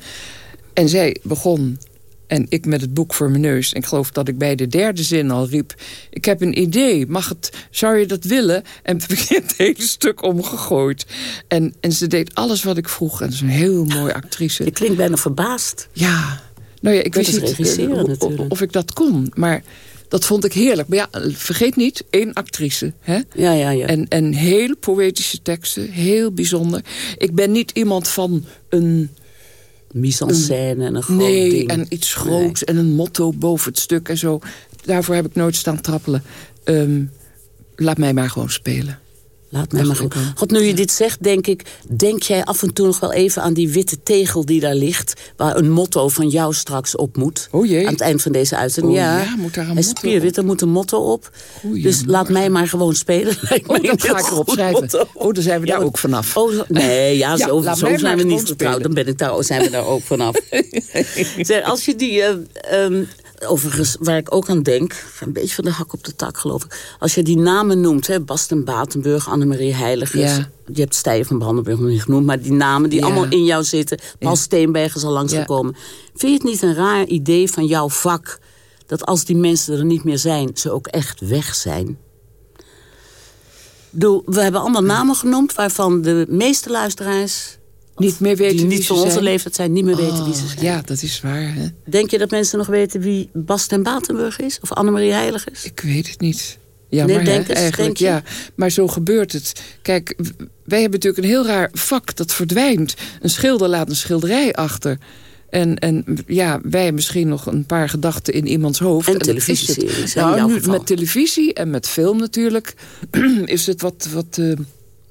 En zij begon, en ik met het boek voor mijn neus... en ik geloof dat ik bij de derde zin al riep... ik heb een idee, mag het, zou je dat willen? En ik het hele stuk omgegooid. En, en ze deed alles wat ik vroeg. En ze is een heel mooie actrice. Je klinkt bijna verbaasd. Ja, nou ja, ik Dat wist is niet eh, of ik dat kon. Maar dat vond ik heerlijk. Maar ja, vergeet niet, één actrice. Hè? Ja, ja, ja. En, en heel poëtische teksten, heel bijzonder. Ik ben niet iemand van een... Mise en scène en een groot nee, ding. en iets groots en een motto boven het stuk en zo. Daarvoor heb ik nooit staan trappelen. Ehm, laat mij maar gewoon spelen. Laat mij maar goed. God, nu je dit zegt, denk ik... denk jij af en toe nog wel even aan die witte tegel die daar ligt... waar een motto van jou straks op moet. Oh jee. Aan het eind van deze uitzending. Oh ja, ja, moet daar een motto spierwit, er moet een motto op. dus laat mij maar gewoon spelen. Oh, dat ga ik erop schrijven. motto. Oh, dan zijn we Ja, daar ook vanaf. Oh, nee, ja, zo, zo zijn we niet spelen. Dan ben ik daar, zijn we daar ook vanaf. zeg, als je die... eh, ehm, overigens, waar ik ook aan denk... een beetje van de hak op de tak, geloof ik. Als je die namen noemt, hè, Basten Batenburg, Annemarie Heiligers... Ja. je hebt Steijen van Brandenburg nog niet genoemd... maar die namen die Ja. allemaal in jou zitten... Paul Ja. Steenberg is al langsgekomen. Vind je het niet een raar idee van jouw vak... dat als die mensen er niet meer zijn, ze ook echt weg zijn? We hebben allemaal namen genoemd... waarvan de meeste luisteraars Niet meer weten die wie niet van onze zijn. leeftijd zijn, niet meer weten Oh, wie ze zijn. Ja, dat is waar. Hè? Denk je dat mensen nog weten wie Bas ten Batenburg is? Of Annemarie Heiligers? Ik weet het niet. Ja, Nee, maar denk hè, eens, eigenlijk denk ja. Maar zo gebeurt het. Kijk, wij hebben natuurlijk een heel raar vak dat verdwijnt. Een schilder laat een schilderij achter. En, en ja, wij misschien nog een paar gedachten in iemands hoofd. En is hè, in Nou, nu met televisie en met film natuurlijk... is het wat... wat eh,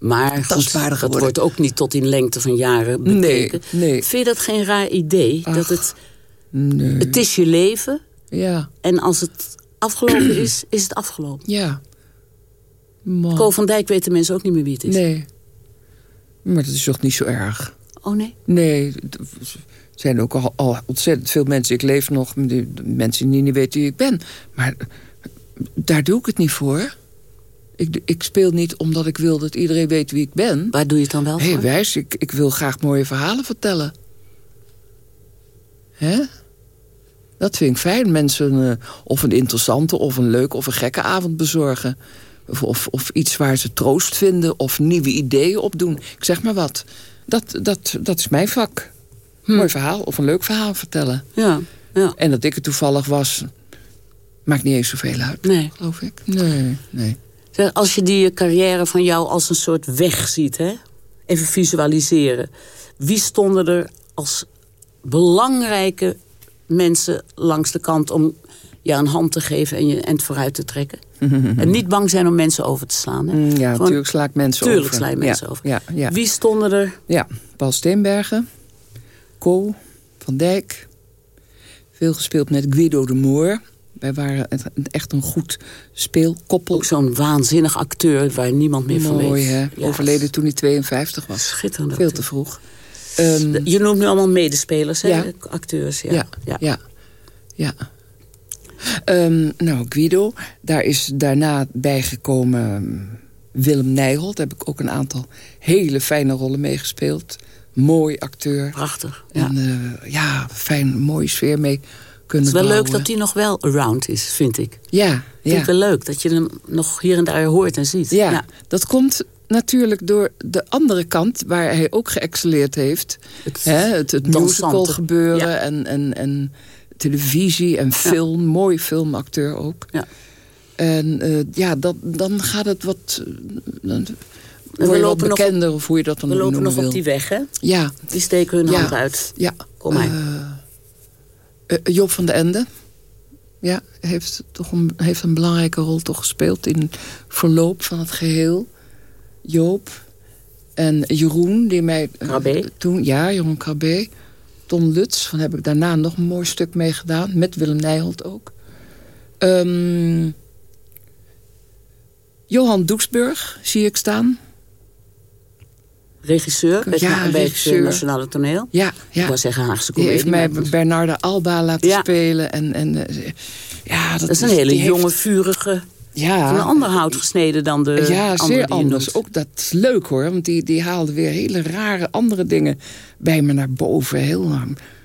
Maar goed, dat wordt ook niet tot in lengte van jaren bekeken. Nee, nee. Vind je dat geen raar idee? dat het, nee. het is je leven Ja, en als het afgelopen is, is het afgelopen. ja. Man. Ko van Dijk weten mensen ook niet meer wie het is. Nee. Maar dat is toch niet zo erg? Oh nee? Nee, er zijn ook al, al ontzettend veel mensen. Ik leef nog, mensen die niet weten wie ik ben. Maar eh, daar doe ik het niet voor. Ik, ik speel niet omdat ik wil dat iedereen weet wie ik ben. Waar doe je het dan wel Hé, voor? wijs, ik, ik wil graag mooie verhalen vertellen. Hè? Dat vind ik fijn. Mensen eh, of een interessante, of een leuke, of een gekke avond bezorgen. Of, of, of iets waar ze troost vinden, of nieuwe ideeën opdoen. Ik zeg maar wat. Dat, dat, dat is mijn vak. Een mooi verhaal, of een leuk verhaal vertellen. Ja, ja. En dat ik het toevallig was, maakt niet eens zoveel uit, Nee. geloof ik. Nee, nee. Als je die carrière van jou als een soort weg ziet, hè? even visualiseren. Wie stonden er als belangrijke mensen langs de kant... om je een hand te geven en je end vooruit te trekken? en niet bang zijn om mensen over te slaan. Hè? Mm, Ja, Gewoon- natuurlijk sla ik mensen tuurlijk over. sla je mensen Ja, over. Ja, ja. Wie stonden er? Ja, Paul Steenbergen, Co, Van Dijk. Veel gespeeld met Guido de Moor. Wij waren echt een goed speelkoppel. Ook zo'n waanzinnig acteur waar niemand meer van weet. Mooi, hè? Overleden toen hij 52 was. Schitterend. Veel te vroeg. Um, je noemt nu allemaal medespelers, hè? Ja. Acteurs, ja. Ja, ja. ja. Um, nou, Guido, daar is daarna bijgekomen Willem Nijholt. Daar heb ik ook een aantal hele fijne rollen meegespeeld. Mooi acteur. Prachtig. Ja. En uh, ja, fijn, mooie sfeer mee kunnen Het is wel bouwen. leuk dat hij nog wel around is, vind ik. Ja, Vind ja. ik wel leuk dat je hem nog hier en daar hoort en ziet. Ja, dat komt natuurlijk door de andere kant... waar hij ook geëxceleerd heeft. Het, Hè, het, het musical gebeuren Ja. en, en, en televisie en film. Mooi filmacteur ook. Ja. En eh, ja, dat, dan gaat het wat... uh, dan we word je wat lopen nog bekender, op- of hoe je dat dan We lopen nog op die weg, hè? Ja. Die steken hun hand uit. Ja. Kom maar. Eh, eh, Job van de Ende. Ja, heeft, toch een, heeft een belangrijke rol toch gespeeld in verloop van het geheel. Joop. En Jeroen, die mij... eh, Krabbe. Toen, ja, Jeroen Krabbe. Ton Lutz, van heb ik daarna nog een mooi stuk mee gedaan. Met Willem Nijholt ook. Ehm, Johan Doesburg zie ik staan. Regisseur bij, Ja, het, bij het regisseur. Nationale Toneel. Ja, ja. Ik wou zeggen Haagse Die heeft Comedie. mij Bernarda Alba laten Ja. spelen. En, en, eh, ja, dat, Dat is een hele heeft- jonge, vurige... Ja. Van een ander hout gesneden dan de ja, andere zeer anders. Ook dat is leuk hoor. Want die, die haalde weer hele rare andere dingen bij me naar boven. Heel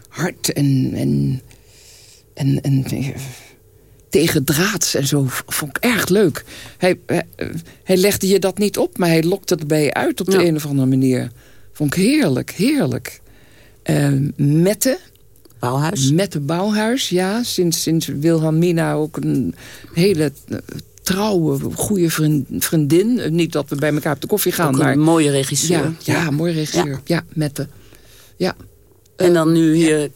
hard en, en, en, en eh, tegendraads en zo. Vond ik erg leuk. Hij, hij, eh, hij legde je dat niet op, maar hij lokte het bij je uit op de Ja. een of andere manier. Vond ik heerlijk, heerlijk. Eh, Mette. Bouwhuis. Mette Bouwhuis, ja. Sinds, sinds Wilhelmina ook een hele eh, trouwe, goede vriend- vriendin. Eh, Niet dat we bij elkaar op de koffie gaan, Ook maar... een mooie regisseur. Ja, ja, Ja. mooie regisseur. Ja. Ja, Mette. Ja. En dan nu hier,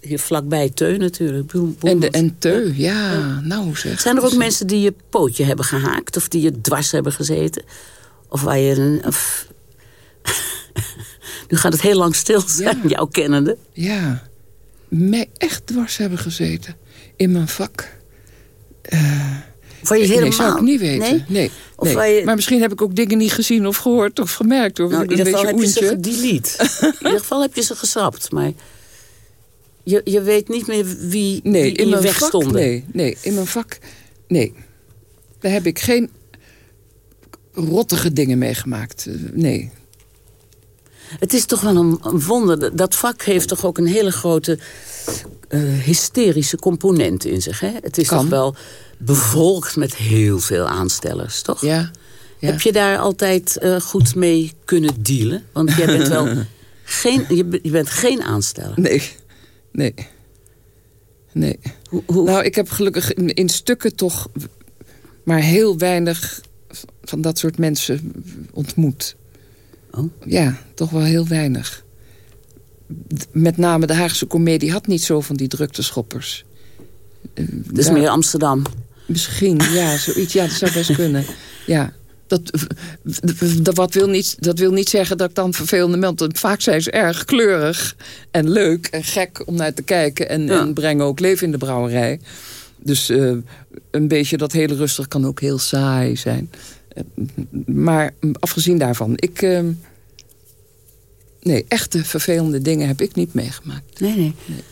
hier vlakbij Teu natuurlijk. Boem, En, de, en Teu, ja, nou zeg. Zijn er ook mensen die je pootje hebben gehaakt? Of die je dwars hebben gezeten? Of waar je... Een, of... nu gaat het heel lang stil zijn, jouw kennende. Ja, mij echt dwars hebben gezeten. In mijn vak. Eh, Waar je nee, helemaal... zou ik niet weten. Nee? Nee? Je- Maar misschien heb ik ook dingen niet gezien of gehoord of gemerkt. Of Nou, in ieder geval heb je ze gedelete. in ieder geval heb je ze geschrapt. Maar je, je weet niet meer wie, Nee, wie in mijn weg vak, stonden. nee, nee, in mijn vak, nee. Daar heb ik geen rottige dingen meegemaakt. Nee. Het is toch wel een, een wonder. Dat vak heeft toch ook een hele grote eh, hysterische component in zich. Hè? Het is Kan. toch wel bevolkt met heel veel aanstellers, toch? Ja. ja. Heb je daar altijd eh, goed mee kunnen dealen? Want jij bent wel geen, je, be- je bent geen aansteller. Nee, nee. Nee. Nou, ik heb gelukkig in, in stukken toch maar heel weinig van dat soort mensen ontmoet. Oh. Ja, toch wel heel weinig. Met name de Haagse komedie had niet zo van die drukteschoppers. Het is daar- meer Amsterdam. Misschien, ja, zoiets. Ja, dat zou best kunnen. Ja. Dat, dat, wat wil niet, dat wil niet zeggen dat ik dan vervelende mensen... Vaak zijn ze erg kleurig en leuk en gek om naar te kijken... en, Ja. en brengen ook leven in de brouwerij. Dus eh, een beetje dat hele rustig kan ook heel saai zijn. Eh, Maar afgezien daarvan, ik... eh, nee, echte vervelende dingen heb ik niet meegemaakt. Nee, nee. nee.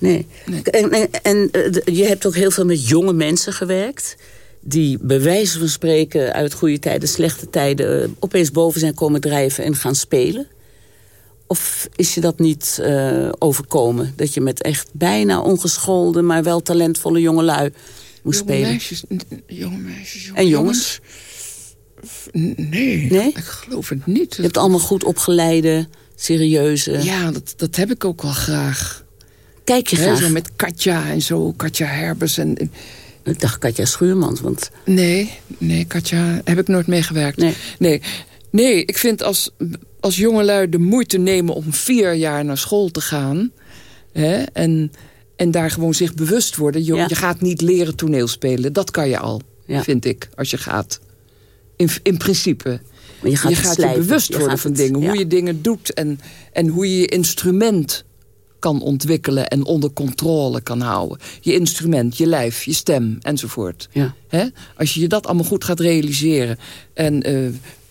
En, en, en eh, je hebt ook heel veel met jonge mensen gewerkt... die bij wijze van spreken uit goede tijden, slechte tijden... eh, opeens boven zijn komen drijven en gaan spelen. Of is je dat niet eh, overkomen? Dat je met echt bijna ongeschoolde, maar wel talentvolle jongelui moest Jonge spelen? meisjes, jonge meisjes, jonge En jongens? Nee, Nee? ik geloof het niet. Je hebt allemaal goed opgeleide, serieuze... Ja, dat, dat heb ik ook wel graag. Kijk je Hè, graag? zo met Katja en zo, Katja Herbers. En, en- Ik dacht Katja Schuurmans, want... nee, nee, Katja heb ik nooit meegewerkt. Nee. nee, nee ik vind als, als jongelui de moeite nemen om vier jaar naar school te gaan... Hè, en, en daar gewoon zich bewust worden. Je, Ja. je gaat niet leren toneelspelen, dat kan je al, Ja. vind ik, als je gaat. In, in principe. Maar je gaat, je gaat bewust worden van dingen. ja. Hoe je dingen doet en, en hoe je je instrument kan ontwikkelen en onder controle kan houden. Je instrument, je lijf, je stem enzovoort. Ja. Hè? Als je dat allemaal goed gaat realiseren... en eh,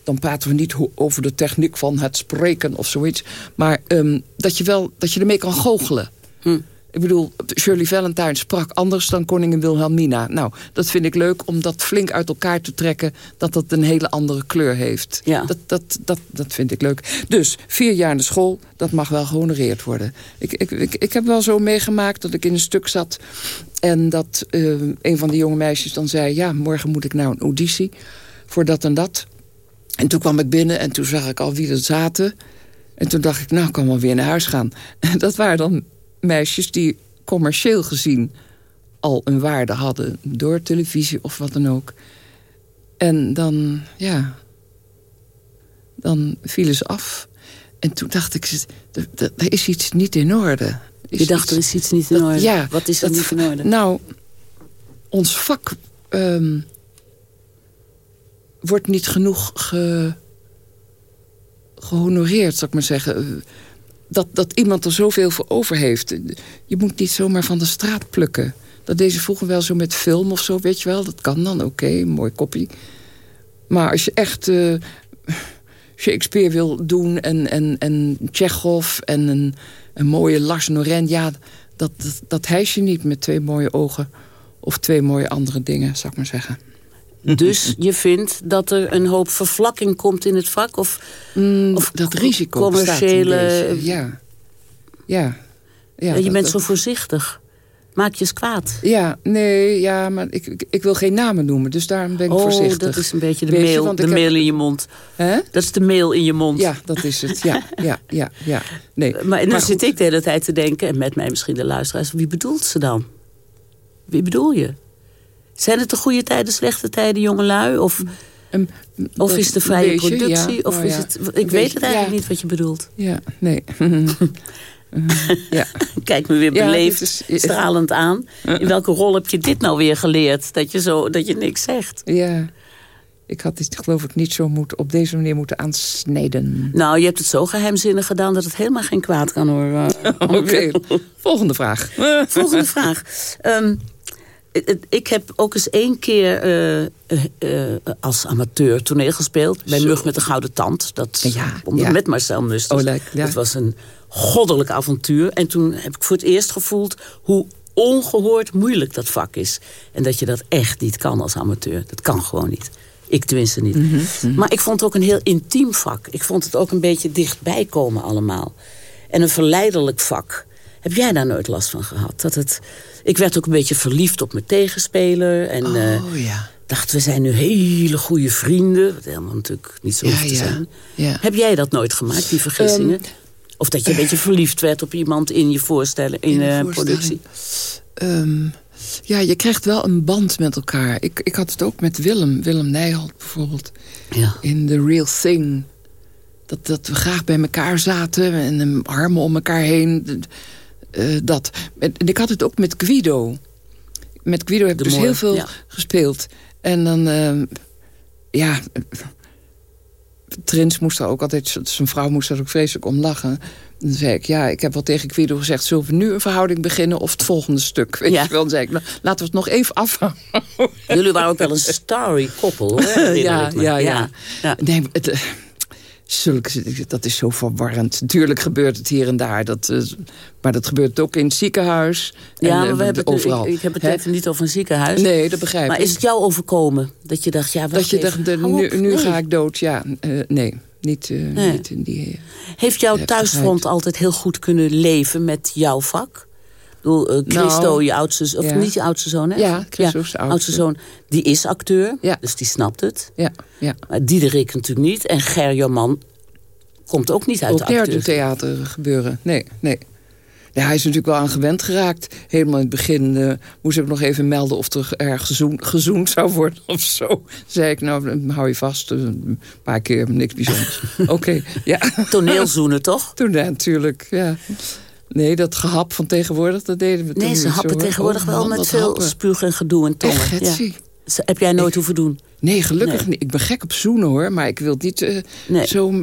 dan praten we niet over de techniek van het spreken of zoiets... maar um, dat, je wel, dat je ermee kan goochelen. Hm. Ik bedoel, Shirley Valentine sprak anders dan koningin Wilhelmina. Nou, dat vind ik leuk om dat flink uit elkaar te trekken... dat dat een hele andere kleur heeft. Ja. Dat, dat, dat, dat vind ik leuk. Dus, vier jaar in de school, dat mag wel gehonoreerd worden. Ik, ik, ik, ik heb wel zo meegemaakt dat ik in een stuk zat... en dat uh, een van de jonge meisjes dan zei... ja, morgen moet ik naar een auditie voor dat en dat. En toen kwam ik binnen en toen zag ik al wie er zaten... En toen dacht ik, nou, ik kan wel weer naar huis gaan. En dat waren dan meisjes die commercieel gezien al een waarde hadden... door televisie of wat dan ook. En dan, ja... dan vielen ze af. En toen dacht ik, er is iets niet in orde. Is Je dacht, iets, er is iets niet in orde? ja. Wat is er dat, niet in orde? Nou, ons vak um, wordt niet genoeg ge, gehonoreerd, zou ik maar zeggen dat, dat iemand er zoveel voor over heeft. Je moet niet zomaar van de straat plukken. Dat deze vroeger wel zo met film of zo, weet je wel. Dat kan dan, oké, okay, mooi kopie. Maar als je echt uh, Shakespeare wil doen en, en, en Chekhov en een, een mooie Lars Noren... ja, dat, dat, dat hijs je niet met twee mooie ogen of twee mooie andere dingen, zou ik maar zeggen. Dus je vindt dat er een hoop vervlakking komt in het vak? Of, mm, of dat risico commerciële... Ja. Ja. ja je bent zo voorzichtig. Maak je eens kwaad. Ja, nee, ja, maar ik, ik, ik, wil geen namen noemen, dus daarom ben ik oh, voorzichtig. dat is een beetje de Weet mail, je, de mail in je mond. Hè? Dat is de mail in je mond. Ja, dat is het. Ja, ja, ja, ja. Nee. Maar, en dan zit ik de hele tijd te denken, en met mij misschien de luisteraars... wie bedoelt ze dan? Wie bedoel je? Zijn het de goede tijden, slechte tijden, jongelui? Of, een, of is het de vrije beetje, productie? Ja. Of oh, is ja. het, ik weet het eigenlijk niet wat je bedoelt. Ja, nee. ja. Kijk me weer beleefd, is, stralend aan. In welke rol heb je dit nou weer geleerd? Dat je, zo, dat je niks zegt. Ja, ik had dit geloof ik niet zo moet, op deze manier moeten aansnijden. Nou, je hebt het zo geheimzinnig gedaan dat het helemaal geen kwaad kan hoor. Oké, okay. volgende vraag. Volgende vraag. Um, ik heb ook eens één keer uh, uh, als amateur toneel gespeeld. Bij Zo. Mug met de Gouden Tand. Dat, ja, ja. Met Marcel Musters. Oh, ja. Dat was een goddelijk avontuur. En toen heb ik voor het eerst gevoeld hoe ongehoord moeilijk dat vak is. En dat je dat echt niet kan als amateur. Dat kan gewoon niet. Ik tenminste niet. Mm -hmm. Maar ik vond het ook een heel intiem vak. Ik vond het ook een beetje dichtbij komen allemaal. En een verleidelijk vak. Heb jij daar nooit last van gehad? Dat het, ik werd ook een beetje verliefd op mijn tegenspeler. En oh, uh, ja. dacht, we zijn nu hele goede vrienden. Wat helemaal natuurlijk niet zo ja, hoeft te ja. zijn. Ja. Heb jij dat nooit gemaakt, die vergissingen? Um, of dat je een beetje verliefd werd op iemand in je voorstellen, in, in uh, productie? Um, ja, je krijgt wel een band met elkaar. Ik, ik had het ook met Willem, Willem Nijholt bijvoorbeeld. Ja. In The Real Thing. Dat, dat we graag bij elkaar zaten en armen om elkaar heen. Uh, dat. En ik had het ook met Guido. Met Guido heb ik dus heel veel ja. gespeeld. En dan, uh, ja... Trins moest er ook altijd... Zijn vrouw moest er ook vreselijk om lachen. Dan zei ik, ja, ik heb wel tegen Guido gezegd... zullen we nu een verhouding beginnen of het volgende stuk? Weet Ja. je wel, dan zei ik, nou, laten we het nog even afhouden. Jullie waren ook wel een starry koppel, hoor. ja, ja, ja, ja. Nee, het, eh, zulke, dat is zo verwarrend. Natuurlijk gebeurt het hier en daar. Dat, eh, maar dat gebeurt ook in het ziekenhuis. Ja, en, maar eh, we hebben het, overal. ik, ik heb het even niet over een ziekenhuis. Nee, dat begrijp Maar ik. is het jou overkomen? Dat je dacht, ja, dat je even, dacht, hou nu, op. nu Nee. ga ik dood. Ja, eh, nee. Niet, eh, Nee. niet in die... Heeft jouw thuisfront altijd heel goed kunnen leven met jouw vak? Bedoel, eh, Christo, Nou, je oudste zoon, of ja. niet je oudste zoon, hè? Ja, Christo is de oudste. zoon. Die is acteur, Ja. dus die snapt het. Ja, ja. Maar Diederik natuurlijk niet. En Ger man komt ook niet uit Ook de niet uit acteur. het theater gebeuren. Nee, nee. Ja, hij is natuurlijk wel aan gewend geraakt. Helemaal in het begin eh, moest ik nog even melden... of er erg gezoend, gezoend zou worden of zo. zei ik, nou, hou je vast. eh, Een paar keer, niks bijzonders. Oké, ja. Toneelzoenen, toch? Toen ja, natuurlijk, ja. Nee, dat gehap van tegenwoordig, dat deden we toen Nee, ze happen tegenwoordig Oh, wel man, met veel happen. spuug en gedoe en tongen. Echt, ja. Heb jij nooit hoeven doen? Nee, gelukkig Nee. niet. Ik ben gek op zoenen, hoor. Maar ik wil het niet Nee. zo...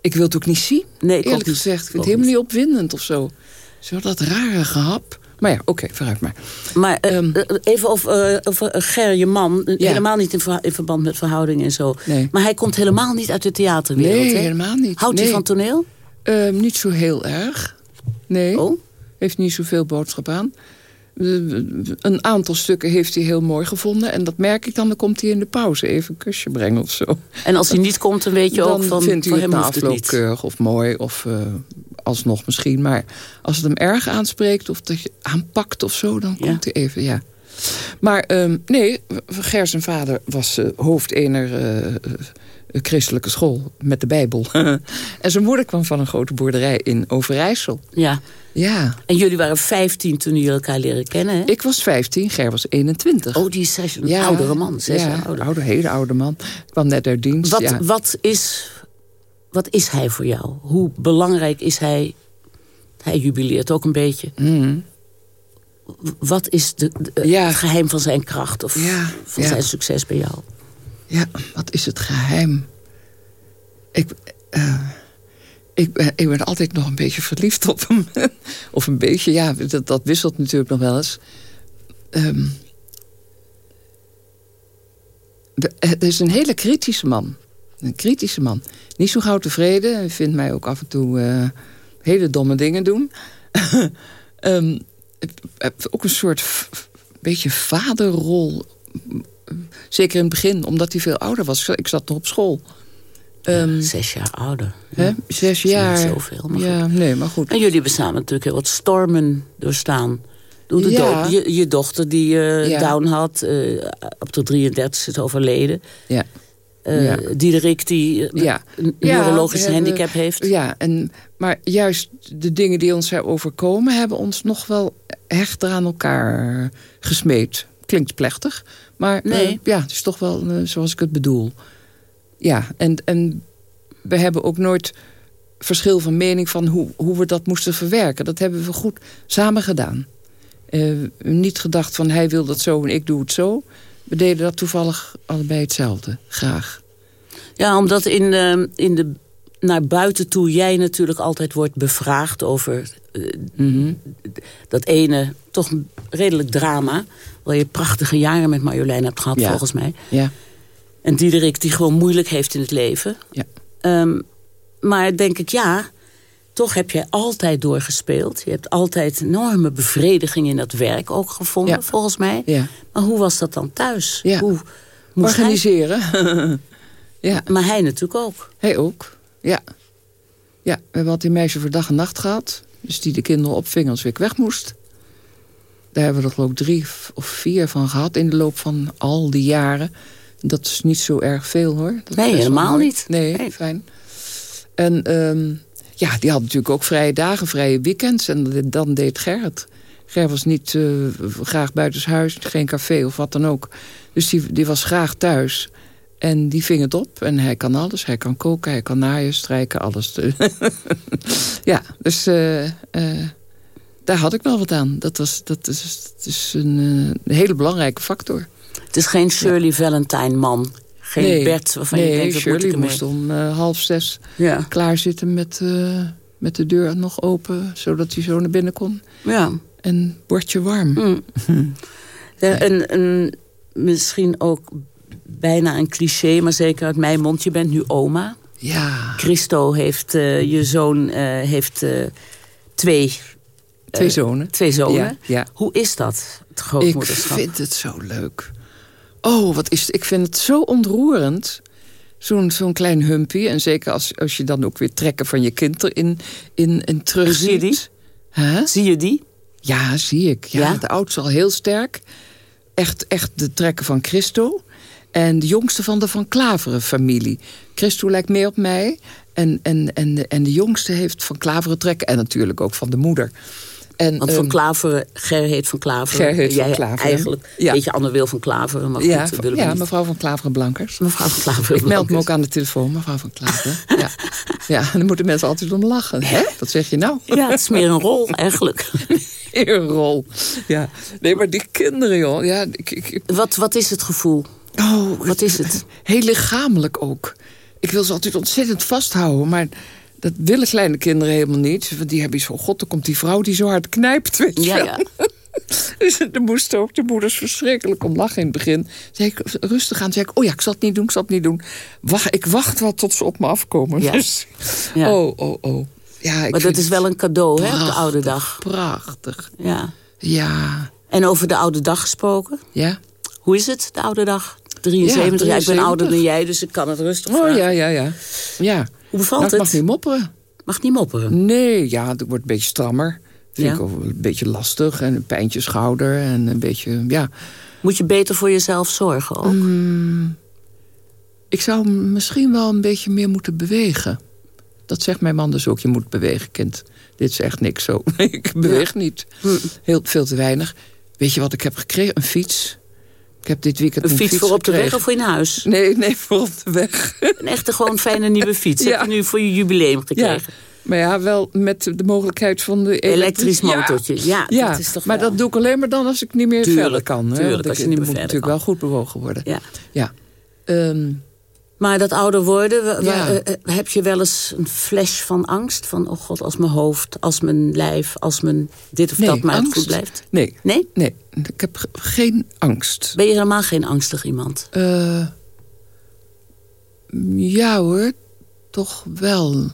ik wil het ook niet zien, Nee, ik eerlijk niet. gezegd. Ik vind het helemaal niet opwindend of zo. Zo dat rare gehap. Maar ja, oké, vooruit maar. Maar eh, Ehm, eh, even over, over Ger, je man. eh, Helemaal niet in, in verband met verhoudingen en zo. Nee. Maar hij komt helemaal niet uit de theaterwereld, Nee, helemaal niet. Houdt hij van toneel? Ehm, niet zo heel erg. Nee. Oh? Heeft niet zoveel boodschap aan. Een aantal stukken heeft hij heel mooi gevonden. En dat merk ik dan. Dan komt hij in de pauze even een kusje brengen of zo. En als hij niet komt, dan weet je dan ook van... vindt voor hij het hem na afloop keurig of mooi. Of eh, alsnog misschien. Maar als het hem erg aanspreekt of dat je aanpakt of zo... dan komt hij even, ja. Maar ehm, nee, Ger zijn vader was eh, hoofd ener eh, eh, christelijke school met de Bijbel. en zijn moeder kwam van een grote boerderij in Overijssel. Ja. Ja. En jullie waren 15 toen jullie elkaar leren kennen, hè? Ik was 15, Ger was 21. Oh, die is zes, een oudere man. Zes ja, ouder. oude, hele oude man. Kwam net uit dienst. Wat, ja. wat, is, wat is hij voor jou? Hoe belangrijk is hij? Hij jubileert ook een beetje. W- Wat is de, de- het geheim van zijn kracht of van zijn succes bij jou? Ja, wat is het geheim? Ik, eh, ik, ben, ik ben altijd nog een beetje verliefd op hem. of een beetje, ja, dat, dat wisselt natuurlijk nog wel eens. We- het is een hele kritische man. Een kritische man. Niet zo gauw tevreden. Hij vindt mij ook af en toe eh, hele domme dingen doen. Heb ook een soort beetje vaderrol. Zeker in het begin, omdat hij veel ouder was. Ik zat nog op school. Ehm, Zes jaar ouder. hè? Zes jaar. Niet zoveel, maar ja, nee, maar goed. En jullie hebben samen natuurlijk heel wat stormen doorstaan. Door de Ja. dood. Je, je dochter die Ja. Down had, eh, op de 33 is overleden. Ja. Eh Ja. Diederik die Ja. een Ja, neurologische hebben- handicap heeft. Ja, en, maar juist de dingen die ons zijn overkomen... hebben ons nog wel hechter aan elkaar gesmeed. Klinkt plechtig, maar eh, Nee. ja, het is toch wel eh, zoals ik het bedoel. Ja, en, en we hebben ook nooit verschil van mening... van hoe, hoe we dat moesten verwerken. Dat hebben we goed samen gedaan. Eh, niet gedacht van hij wil dat zo en ik doe het zo. We deden dat toevallig allebei hetzelfde, graag. Ja, omdat in de, in de, naar buiten toe jij natuurlijk altijd wordt bevraagd over eh, Mhm. dat ene, toch redelijk drama. Waar je prachtige jaren met Marjolein hebt gehad, Ja. volgens mij. Ja. En Diederik die gewoon moeilijk heeft in het leven. Ja. Ehm, maar denk ik, ja, toch heb jij altijd doorgespeeld. Je hebt altijd enorme bevrediging in dat werk ook gevonden, Ja. volgens mij. Ja. Maar hoe was dat dan thuis? Ja. Hoe moest hij- Organiseren. ja. Maar hij natuurlijk ook. Hij ook, ja. Ja, we hebben altijd een meisje voor dag en nacht gehad. Dus die de kinderen opving als ik weg moest. Daar hebben we er geloof ik drie of vier van gehad in de loop van al die jaren. Dat is niet zo erg veel hoor. Dat Nee, helemaal niet. Nee, fijn. En ehm, ja, die had natuurlijk ook vrije dagen, vrije weekends. En dan deed Gerrit. Ger was niet eh, graag buitenshuis, geen café of wat dan ook. Dus die, die was graag thuis. En die ving het op. En hij kan alles. Hij kan koken, hij kan naaien, strijken, alles. ja, dus eh, eh, daar had ik wel wat aan. Dat, was, dat is, dat is een, eh, een hele belangrijke factor. Het is geen Shirley Valentine man. Geen nee, Bert waarvan nee, je denkt, moet Shirley ermee? moest om eh, half zes Ja. klaarzitten met, eh, met de deur nog open. Zodat hij zo naar binnen kon. Ja. En bordje warm. Ja, en, en misschien ook bijna een cliché, maar zeker uit mijn mond. Je bent nu oma. Ja. Christo heeft, je zoon, heeft twee... Twee eh, zonen. Twee zonen. Ja, ja. Hoe is dat, het Ik grootmoederschap? vind het zo leuk. Oh, wat is het? Ik vind het zo ontroerend. Zo'n zo'n klein humpie. En zeker als, als je dan ook weer trekken van je kind erin in, in terug Zie je die? Huh? Zie je die? Ja, zie ik. Ja, Ja? De oudste al heel sterk. Echt, echt de trekken van Christo. En de jongste van de Van Klaveren familie. Christo lijkt meer op mij. En, en, en, de, en de jongste heeft Van Klaveren trekken. En natuurlijk ook van de moeder. En, Want Van ehm, Klaveren, Ger heet Van Klaveren. Ger heet Van Klaveren. Eigenlijk Ja. weet je Anne Wil van Klaveren. Maar goed, ja, dat willen ja niet. mevrouw van Klaveren Blankers. Mevrouw van Klaveren Ik meld me ook aan de telefoon, mevrouw van Klaveren. ja. ja, en dan moeten mensen altijd om lachen. Hè? Wat zeg je nou? Ja, het is meer een rol eigenlijk. een rol. Ja. Nee, maar die kinderen, joh. Ja, ik, ik, Wat, wat is het gevoel? Oh, Wat is het? Heel lichamelijk ook. Ik wil ze altijd ontzettend vasthouden, maar Dat willen kleine kinderen helemaal niet. Want die hebben iets van, god, dan komt die vrouw die zo hard knijpt. Weet je Ja, wel. ja. Dus er moesten ook de moeders verschrikkelijk om lachen in het begin. Zei ik, rustig aan, zei ik, oh ja, ik zal het niet doen, ik zal het niet doen. Wacht, ik wacht wel tot ze op me afkomen. Ja. Dus, Ja. Oh, oh, oh. Ja, ik maar dat is wel een cadeau, hè, op de oude dag. Prachtig. Ja. Ja. En over de oude dag gesproken? Ja. Hoe is het, de oude dag? 73. Ja, ik ben 73. ouder dan jij, dus ik kan het rustig Oh vragen. ja, ja, ja. ja. Hoe bevalt Nou, ik mag het? niet mopperen. Mag niet mopperen? Nee, ja, het wordt een beetje strammer. Vind Ja. ik ook een beetje lastig. En een pijntje schouder. En een beetje, ja. Moet je beter voor jezelf zorgen ook? Mm, ik zou misschien wel een beetje meer moeten bewegen. Dat zegt mijn man dus ook. Je moet bewegen, kind. Dit is echt niks zo. ik beweeg niet. Heel veel te weinig. Weet je wat ik heb gekregen? Een fiets. Ik heb dit weekend Een een, fiets voor op de weg of voor in huis? Nee, nee, voor op de weg. Een echte gewoon fijne nieuwe fiets. Ja. Heb je nu voor je jubileum Ja, gekregen? maar ja, wel met de mogelijkheid van de Elektrisch Ja. motortje. Ja, Ja, dat is toch maar wel- dat doe ik alleen maar dan als ik niet meer Tuurlijk, verder kan. hè. tuurlijk, als je niet er meer moet verder natuurlijk wel goed bewogen worden. Ja. Ja. Ehm, Maar dat ouder worden, Ja. eh, eh, heb je wel eens een flash van angst? Van, oh god, als mijn hoofd, als mijn lijf, als mijn dit of nee, dat maar goed blijft? Nee. Nee? Nee, ik heb ge- geen angst. Ben je helemaal geen angstig iemand? Eh, ja hoor, toch wel.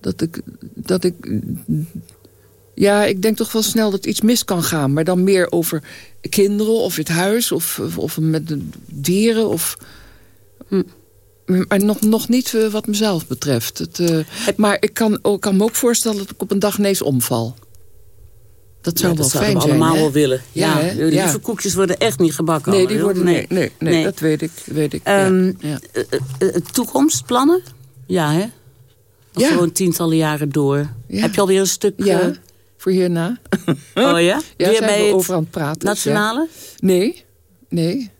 Dat ik, dat ik... Ja, ik denk toch wel snel dat iets mis kan gaan. Maar dan meer over kinderen of het huis of, of, met dieren. Of, Hm. Maar nog, nog niet eh, wat mezelf betreft. Het, eh, maar ik kan, ik kan me ook voorstellen dat ik op een dag ineens omval. Dat zou Ja, wel dat fijn we zijn, allemaal hè? wel willen. Ja, de lieve koekjes worden echt niet gebakken. Nee, die worden, nee, nee, nee, dat weet ik. Weet ik ja. Ehm, Ja. eh, toekomstplannen? Ja, hè? Nog Ja. Gewoon tientallen jaren door. Ja. Heb je alweer een stuk... Ja, voor hierna. oh ja? Ja, Weer zijn bij we over aan het praten. Nationale? ja. Nee, nee.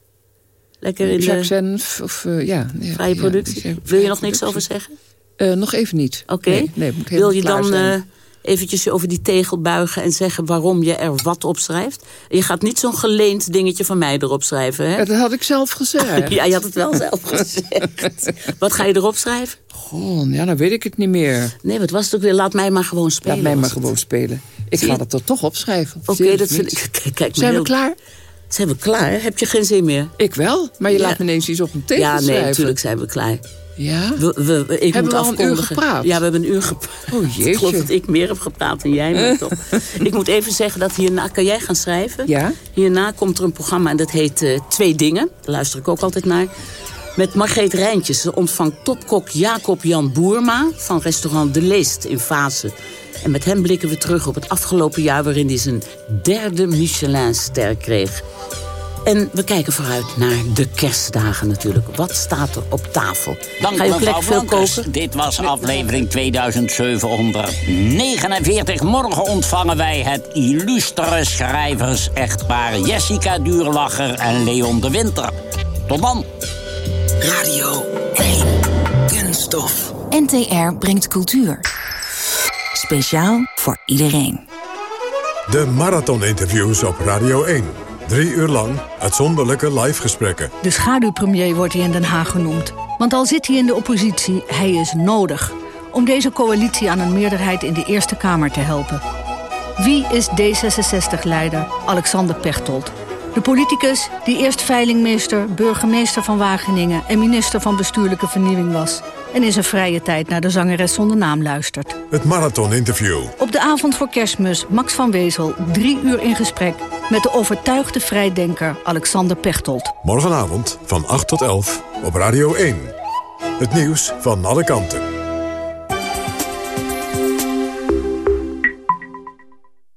Lekker in Jacques de of eh, ja. ja, vrije productie? Wil je nog niks over zeggen? Eh, nog even niet. Oké. Nee, nee, moet Wil je dan eh, eventjes over die tegel buigen en zeggen waarom je er wat op schrijft? Je gaat niet zo'n geleend dingetje van mij erop schrijven, hè? Dat had ik zelf gezegd. Ja, je had het wel zelf gezegd. Wat ga je erop schrijven? Goh, ja, dan weet ik het niet meer. Nee, wat was het ook weer? Laat mij maar gewoon spelen. Laat mij maar het. gewoon spelen. Ik ga dat er toch opschrijven. Oké, dat vind ik... Kijk, kijk, Zijn we klaar? Zijn we klaar? Heb je geen zin meer? Ik wel, maar je Ja. laat me ineens iets op een tegel Ja, nee, natuurlijk zijn we klaar. Ja? We, we, we- ik Hebben moet we al een uur gepraat? Ja, we hebben een uur gepraat. Oh, Ik geloof jeetje. dat ik meer heb gepraat dan jij, maar toch. Ik moet even zeggen dat hierna... Kan jij gaan schrijven? Ja? Hierna komt er een programma en dat heet eh, Twee Dingen. Daar luister ik ook altijd naar. Met Margreet Rijntjes. Ze ontvangt topkok Jacob Jan Boerma... van restaurant De Leest in Vaassen. En met hem blikken we terug op het afgelopen jaar... waarin hij zijn derde Michelin-ster kreeg. En we kijken vooruit naar de kerstdagen natuurlijk. Wat staat er op tafel? Dank Ga je mevrouw plek veel koken? Dit was aflevering 2749. Morgen ontvangen wij het illustere schrijvers-echtpaar Jessica Duurlacher en Leon de Winter. Tot dan. Radio 1. Kunststof. NTR brengt cultuur. Speciaal voor iedereen. De marathoninterviews op Radio 1. Drie uur lang uitzonderlijke live gesprekken. De schaduwpremier wordt hij in Den Haag genoemd. Want al zit hij in de oppositie, hij is nodig... om deze coalitie aan een meerderheid in de Eerste Kamer te helpen. Wie is D66-leider Alexander Pechtold? De politicus die eerst veilingmeester, burgemeester van Wageningen... en minister van Bestuurlijke Vernieuwing was... en in zijn vrije tijd naar de zangeres zonder naam luistert. Het marathoninterview. Op de avond voor kerstmis Max van Wezel drie uur in gesprek... met de overtuigde vrijdenker Alexander Pechtold. Morgenavond van 8 tot 11 op Radio 1. Het nieuws van alle kanten.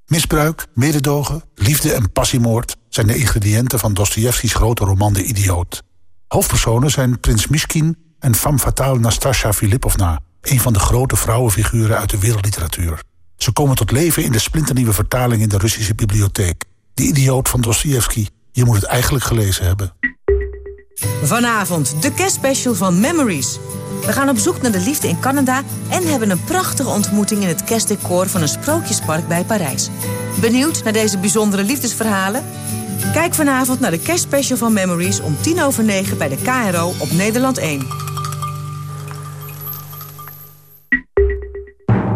Misbruik, mededogen, liefde en passiemoord... zijn de ingrediënten van Dostojevskis grote roman De Idioot. Hoofdpersonen zijn prins Miskin en femme fatale Nastasja Filipovna... een van de grote vrouwenfiguren uit de wereldliteratuur. Ze komen tot leven in de splinternieuwe vertaling in de Russische bibliotheek. De Idioot van Dostojevski. Je moet het eigenlijk gelezen hebben. Vanavond de kerstspecial van Memories. We gaan op zoek naar de liefde in Canada... en hebben een prachtige ontmoeting in het kerstdecor van een sprookjespark bij Parijs. Benieuwd naar deze bijzondere liefdesverhalen? Kijk vanavond naar de kerstspecial van Memories om tien over negen bij de KRO op Nederland 1.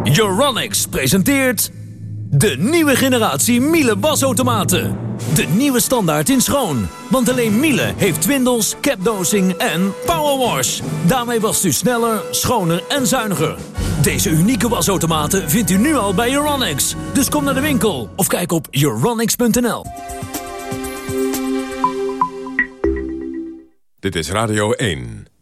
Euronics presenteert... De nieuwe generatie Miele wasautomaten. De nieuwe standaard in schoon. Want alleen Miele heeft twindels, capdosing en powerwash. Daarmee wast u sneller, schoner en zuiniger. Deze unieke wasautomaten vindt u nu al bij Euronics. Dus kom naar de winkel of kijk op euronics.nl. Dit is Radio 1.